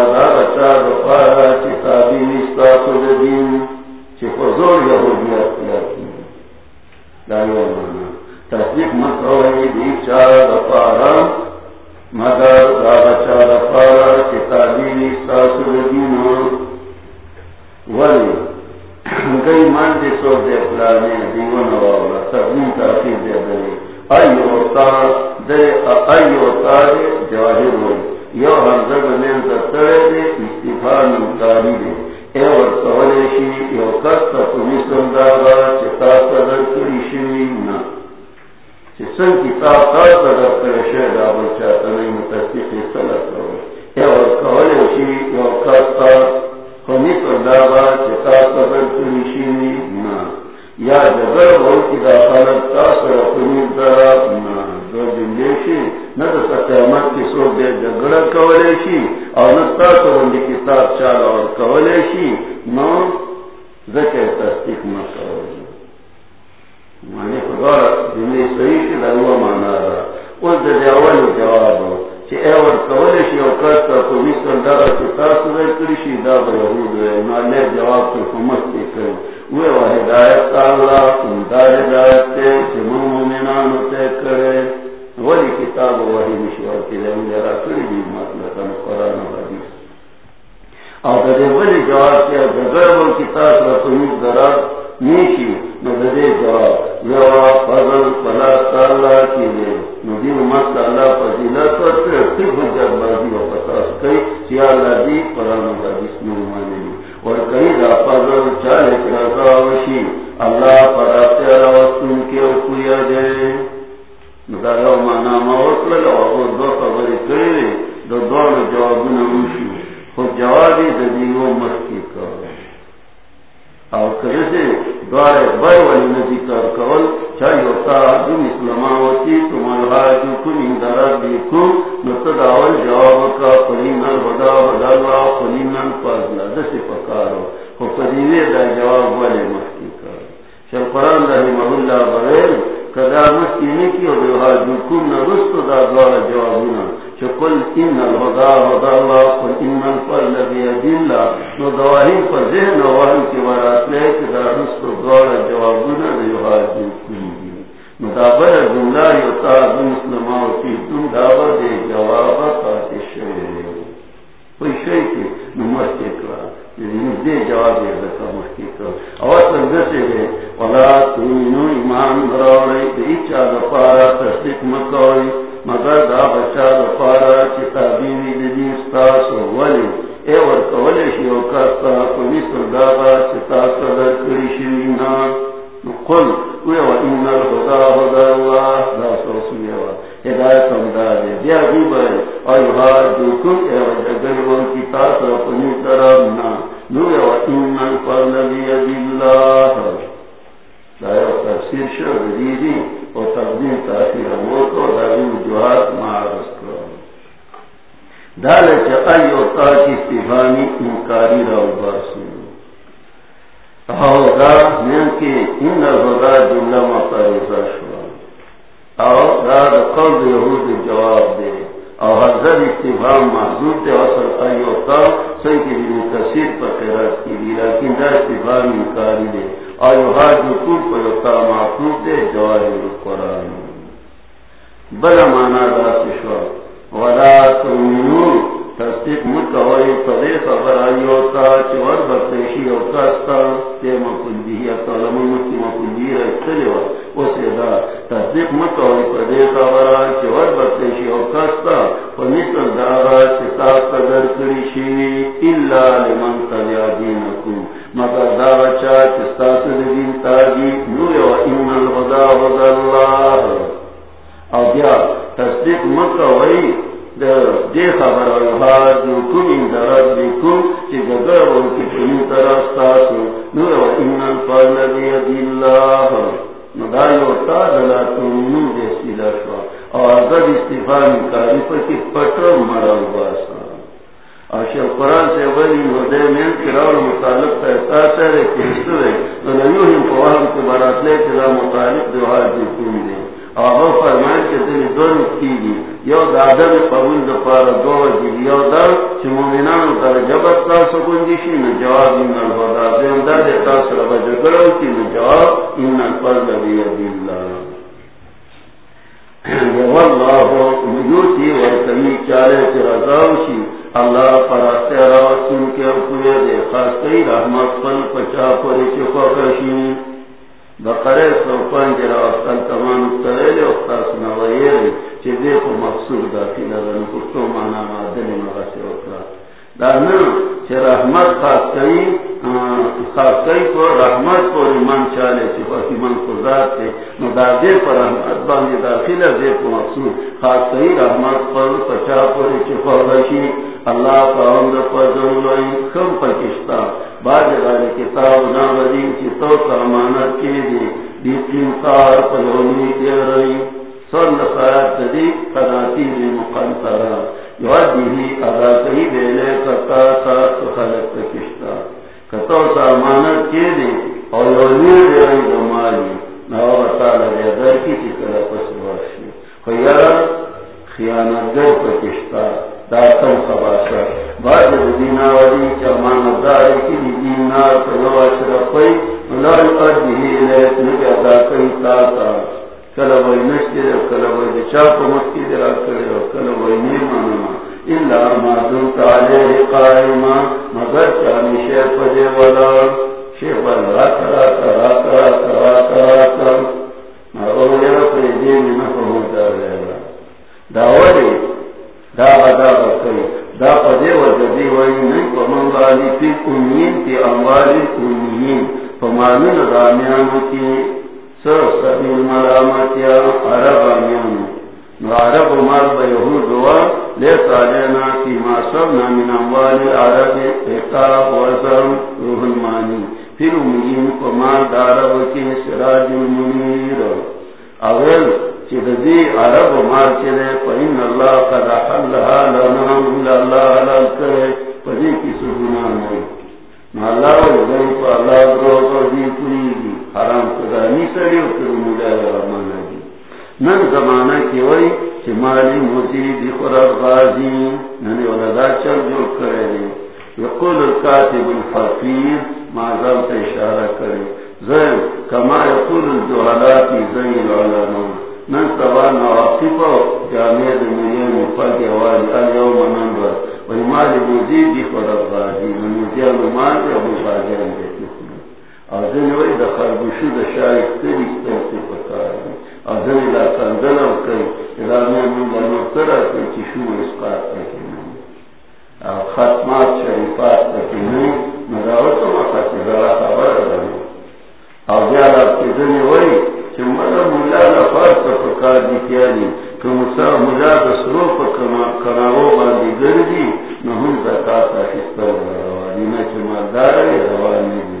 دین اقرار مطالب کا احساس ہے لیکن اس طرح تو نیو کے برات لے کے نام مطالب دیوار کی دے اور وہ فرمان کے دل کی گی یو دادا میں قبول دفار دو جی یو دا کہ مومنان در جبت کا سکون جی شی میں جواب ان دا دے۔ تا سر بجگڑو کی میں جواب ان الفدا بیدی اللہ واللہ یوتی ورطمی چارے کے رضاوشی اللہ پراتے علاوہ کن کے اپنے دے خاصی رحمت پن پچا پوری چکا کشی بقرے سو پن جرا وقتن تمام کرے لے وقتا سنوائے رے چیزے کو مقصود داخل ہے رنکتو مانا مادن مغاسے رحمت خاص کئی خاص کئی کو رحمت کو ایمان چالے، چه ایمان کو ذات تے مدادے پر رحمت باندے داخلہ دے کو مقصود. خاص کئی رحمت پر پچا پوری چه خوضشی اللہ کا عمد پر ضرورائن کم پکشتا. بعد غالی کتاب نامدین چه تو کا کے لیے دیتیم کار پر ہومی دے رہی. سن خیرات دے قناتی دے مقام ترہ ہی ادا کئی بیلے کتا تا خلق پکشتا کتو سامانت کے دی اور یونی دی رئی دمالی در کی کی طرح پس باشی۔ خیار خیانت در پکشتا داتم خباشا۔ بعد دینا ولی چمان داری کی دی دینا پلو اشرفی ملال قدی لیت نگه ادا کئی تاتا کلوی نشتی مگر دا دا وی نئی پمن والی پی کی اموالی کی سر سبیل ملامتیا عرب آمیانو نو عرب لینا کی ما سبنا من عرب وزر روح المانی پھر دارب کی سراج المنیر اول عرب مال چلے فإن اللہ قد حلها لنا اللہ حلال کرے کی سبنا اللہ و اللہ دی پوری حرام کدا نی سری و کرو مجھے رحمانا دی نن زمانہ کی وئی چی مالی موزی دی خورب غازی، ننی ولدا چل جو کرے دی۔ یقول الكاتب الفقیر معظم تا اشارہ کرے۔ زین، کما یقول الجوحلاتی زین العلمان من سبا نواقف جامع دنیا مفاد یوالی الیوم ننبر ویمال موزی دی خورد غازی موزی علمان دی ابو غازیان دیتی ازن وی دا خربشو دا شایف تری ستنسی پکاری ازن لا سندل او کئی الامی من دا نفتر اکی چی شو اسقاط تکی ختمات شریفات تکی نی مداوتو مخاطی ذرا خبر دنی او بیارا کزن وی چې مله مولا لا فرض په کار دي کیانی کوم څه مولا د سرو په کما کراو باندې ګرځي نو هم زکات اخیستل رواني نه چې مالدار یې رواني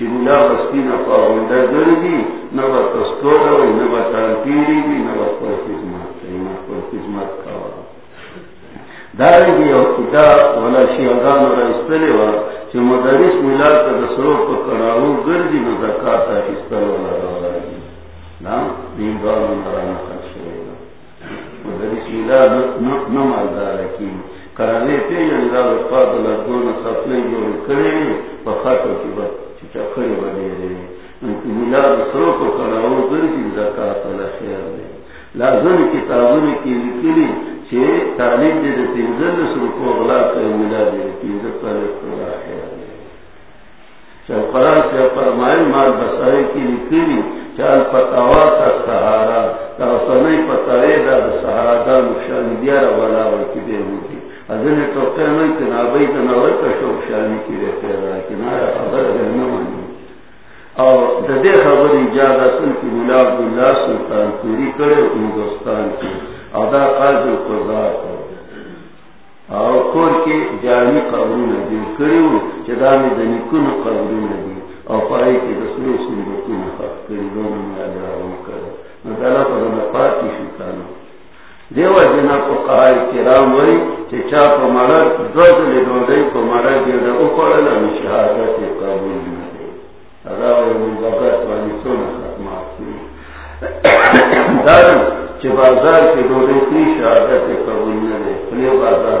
چی ملا بسکین پاونده گردی نبا تسکور و نبا تانپیری بی نبا پر خزمت اینا پر کوا او را چی مدرس تا دسرو پا گردی کرانے سپنے جو کرے پخاتوں کی بات چکھڑے بنے کو کراؤ خیال دے۔ لازم کتابوں کی چھ تعلیم دے دے کو کر ملا دے تینزل پر خدا خیال دے۔ سے فرمائے مال بسائے کی لکھلی چال پتاوا تا سہارا تا سنئی پتاوے دا دا سہارا دا مشانی دیارا والا وکی بے ہوتی ازن تو قیمئی تنابئی تناوئی کا شوق شانی کی رے خیرا کنارا خبر اگر نمانی اور ددے خبر اجازہ سن کی ملا عبداللہ سلطان پوری کرے ہندوستان کی اور دا قاض القضاء کو اور کور کے جانی قبروں نے جو کرے ہو چدا میں دنی کن قبروں نے او پای کې د سلو سلو کو نه خاص کړي دوه نه راو کړو نو دا لا په دیو جنا کو کرام چا قبول بازار کې دوه کې قبول بازار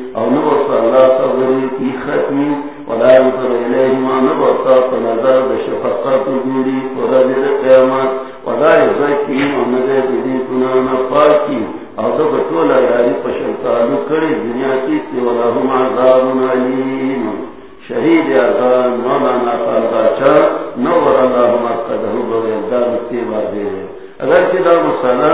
او نبوت اللہ صبری کی ختمی ولا ينظر إليهما نبوتا فنظر بشفقات جوری فرد قیامت ولا يزكيهم ومدى بدي گنانا پاکی. او دو بطول یاری پشنطالو کری دنیا کی تی ولهم عذاب علیم. شہید اعظام مولانا فالباچا نور اللهم قدہو بویدان تیبا دے. اگر چلا مسئلہ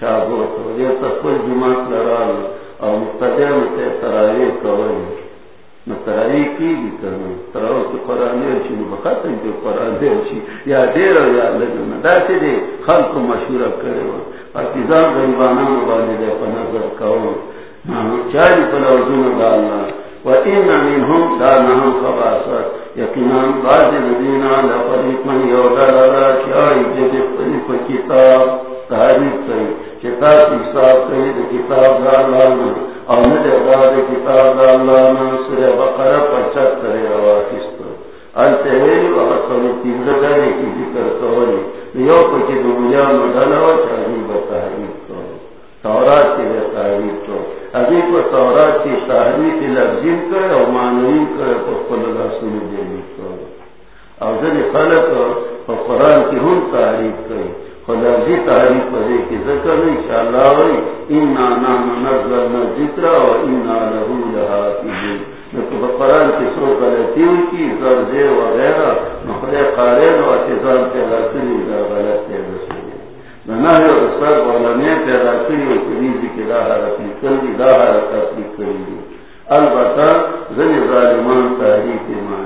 چاہو تو تخل جماعت لرال اور مقتدر تے تراوی کوئی نہ تراوی کی بھی کرنا تراو کی قرآن دیرشی نو بخاتم کی قرآن دیرشی یا دیر یا لگنا دا سی دے، خلق مشورہ کرے ہو پاکستان غریبانہ مبانی دے پا نظر کون چاری پلا دا اللہ۔ و این منهم دا نهم خباست یقینان بعض ندینا لفریق من یودا لرا چاری جد کتاب۔ تحریف کئی کتاب احساب کئی دا کتاب دا اللہ او ندے دا کتاب دا اللہ سر بقر پچت کرے رواخست انتے ویلی و اصلی تیزداری کی ذکر کولی یو پکی دو ملیان مدلو چاہی بتحریف کو تورات کی تحریف کو ابھی کو تورات کی تحریف لفظیم کرے اور معنوی کرے تو قل اللہ سنی دیلی کو اور ذری خلق اور قرآن کی ہم تحریف کرے خلقی جی تحریف کرے کی ذکر ان شاء اللہ انشاءاللہ وی انا نام نظرنا ذکر و انا لہو لہا کی قرآن کی سو غلطیوں کی زرزے وغیرہ نخلے قارین و اتزان پیدا کری دا غلط پیدا سلی نناہی و سر علمی پیدا کری و کریزی کی دا حرک نکلی دا حرکت نکلی البتہ زن ظالمان تحریف معنی کری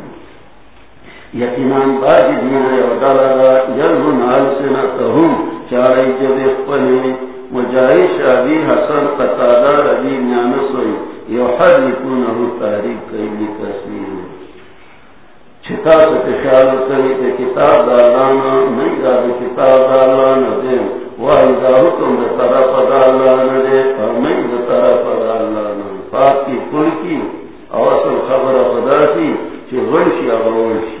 یقیناً باج دین ودالا یلہن السنتهم چارے جب اخپنے مجاہد شابی حسن قطادہ ربی نانسوئی یحرفونه تحریف کئی کثیر چھتا سے خیال کری کہ کتاب دالانا، نہیں دا کتاب دالانا دے۔ وائی دا حکم دا طرف دالانا دے، اور نہیں دا طرف دالانا۔ پاک کی کل کی اوصل خبر خدا کی چھ غنشی اغوشی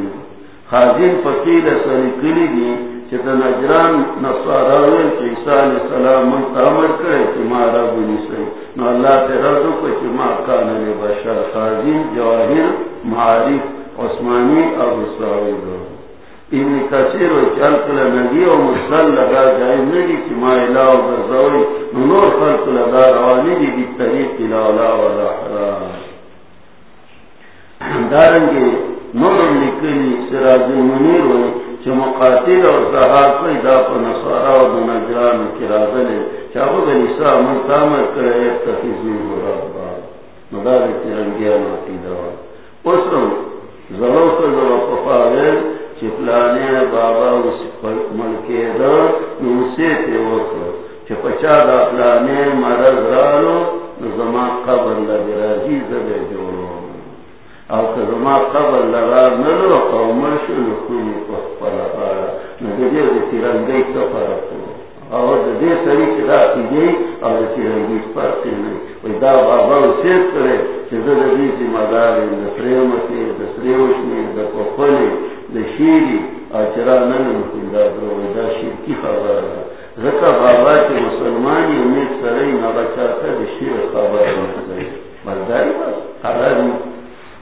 خازین فقیر سری کلی دی چتا نجران نصارا نصاراوین چی عیسیٰ علیہ السلام من تعمل کرے چی ما رب نسی نو اللہ تے رضو کو چی ما کانن بشر خازین جواہر معارف عثمانی، ابو سراوی دو ابن کثیر و چل کل نگی و مسل لگا جائے نگی چی ما الہ و برزوی نو نور خلق لگا روانی دی دی طریق الہ و لا حرام [CLEARS THROAT] دارنگی نور لکلی سراجی منیر ہوئی چھ مقاتل اور زہاد کو ادا پر نصارا اور نجران کی رازلے چاہو بے نساء من تامر کرے ایک تفیزی ہو رابا مدار ترنگیا ماتی دوا۔ اسرم زلو سے زلو پفاویل چھ پلانے بابا اس ملکے دا نوسے تے وقت چھ پچا دا پلانے مرض رالو نظمان قبر لگی جی زبے جوڑو۔ او کزما قبل لگا نلو قومر شو نکونی پخپلا بارا نگدیر دی تیرنگی کفرکو او دی سری چدا کی دی او دی تیرنگی سپرسی نی وی دا بابا سیت کرے چیزا دی زیمہ داری دا فریمتی دا سریوشنی دا کفلی دا شیری او چرا ننم ننکون دا درو دا شرکی خبر زکا بابا چی مسلمانی امید سرائی نبا چاہتا دا شیر خبر نکلی برداری بس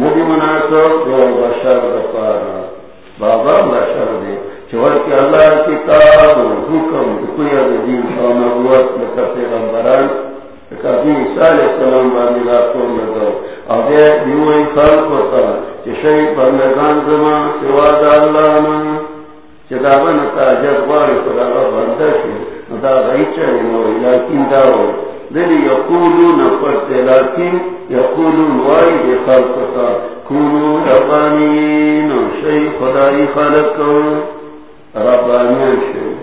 وہ مناسب بشر دفارا بابا بشر دے چور کے اللہ کتاب حکم کوئی دین کا نبوت میں غمبران کبھی مثال سلام باندې لا کوم نه دو او دې یو انسان کوتا چې بندگان زما سوا د الله نه. چې دا باندې تا جذبه کړو دا باندې نو نو لکه دا دلی یقولون پرتے لیکن یقولون وائی خلق کونو ربانین شئی خدای خلق. شئی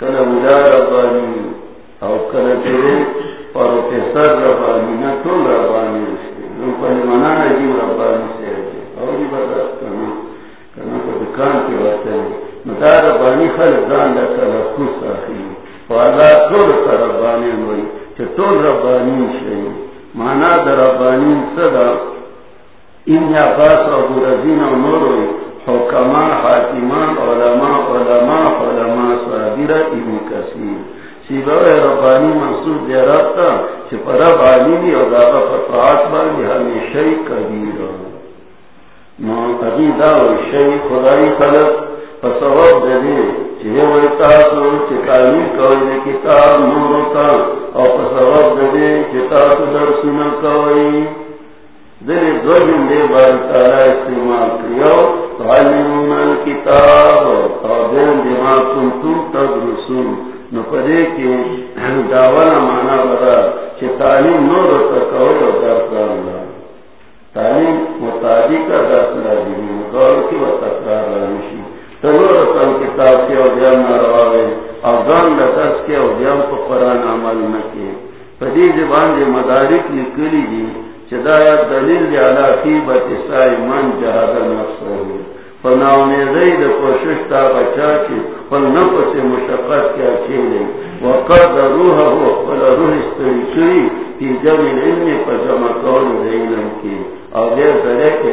کل ملا ربانی. او کل پروفیسر ربانی. نا طول ربانی شئی نو پل ربانی سے او دی بدا کنا کنا کو دکان کی وقت نو دا ربانی خلق دان دا کل خوص آخی فالا طول ربانی ہوئی چه ربانی شئی. مانا دا ربانی صدا. ان عباس ابو رزین و نور حکما حاکمان، علماء علماء علماء، صابر، ابن کثیر. سیبا ربانی منصور دیرات تا چه پر رب علیمی او داغا فتحات باندی ہمیشہ کبیر نو اگی داو شئی خدای خلق. فسواب دے چه تعلیم کوئی دے کتاب نورو تا او دے کوئی۔ دل دو جملے بار تعالی استعمال کریو بما کنتم تدرسون۔ نو پدے کی داوانا مانا بدا چھ تعلیم نور تعلیم مطابق کی و تکرار لازمی تنور سن کتاب کے او افغان کے قرآن عمل زبان دے مدارک دی چدایا دلیل علا من جہاد نفس ہوئی کوشش تا بچا فل نفس مشقت کیا چیلے وقد روح ہو فل روح جمع علم پر جمع قول دیلم کی۔ او دیر ذرے کے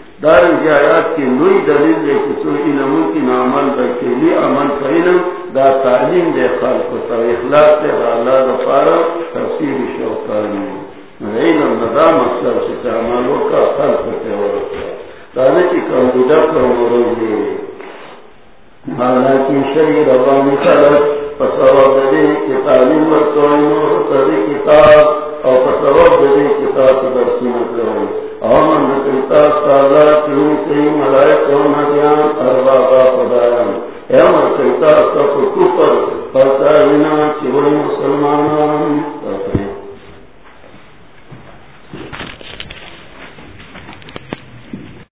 دارن جی آیات کی نوی دلیل دے کسو علموں کی نعمل بکیلی عمل فیلم دا تعلیم دے خلق تا اخلاق دے اللہ دفارا تفسیر شوکانی۔ علم دا مطلب سے عملوں کا خلق تے ہو ورکا دانے کی کمبودہ پر مرون دے۔ حالانکہ شئی ربانی خلق فسواب دے کہ تعلیم ورکوئی نور تدی کتاب، اور فسواب دے کتاب درسی مطلب۔ آمن کتاب سالا کیوں کئی سب کفر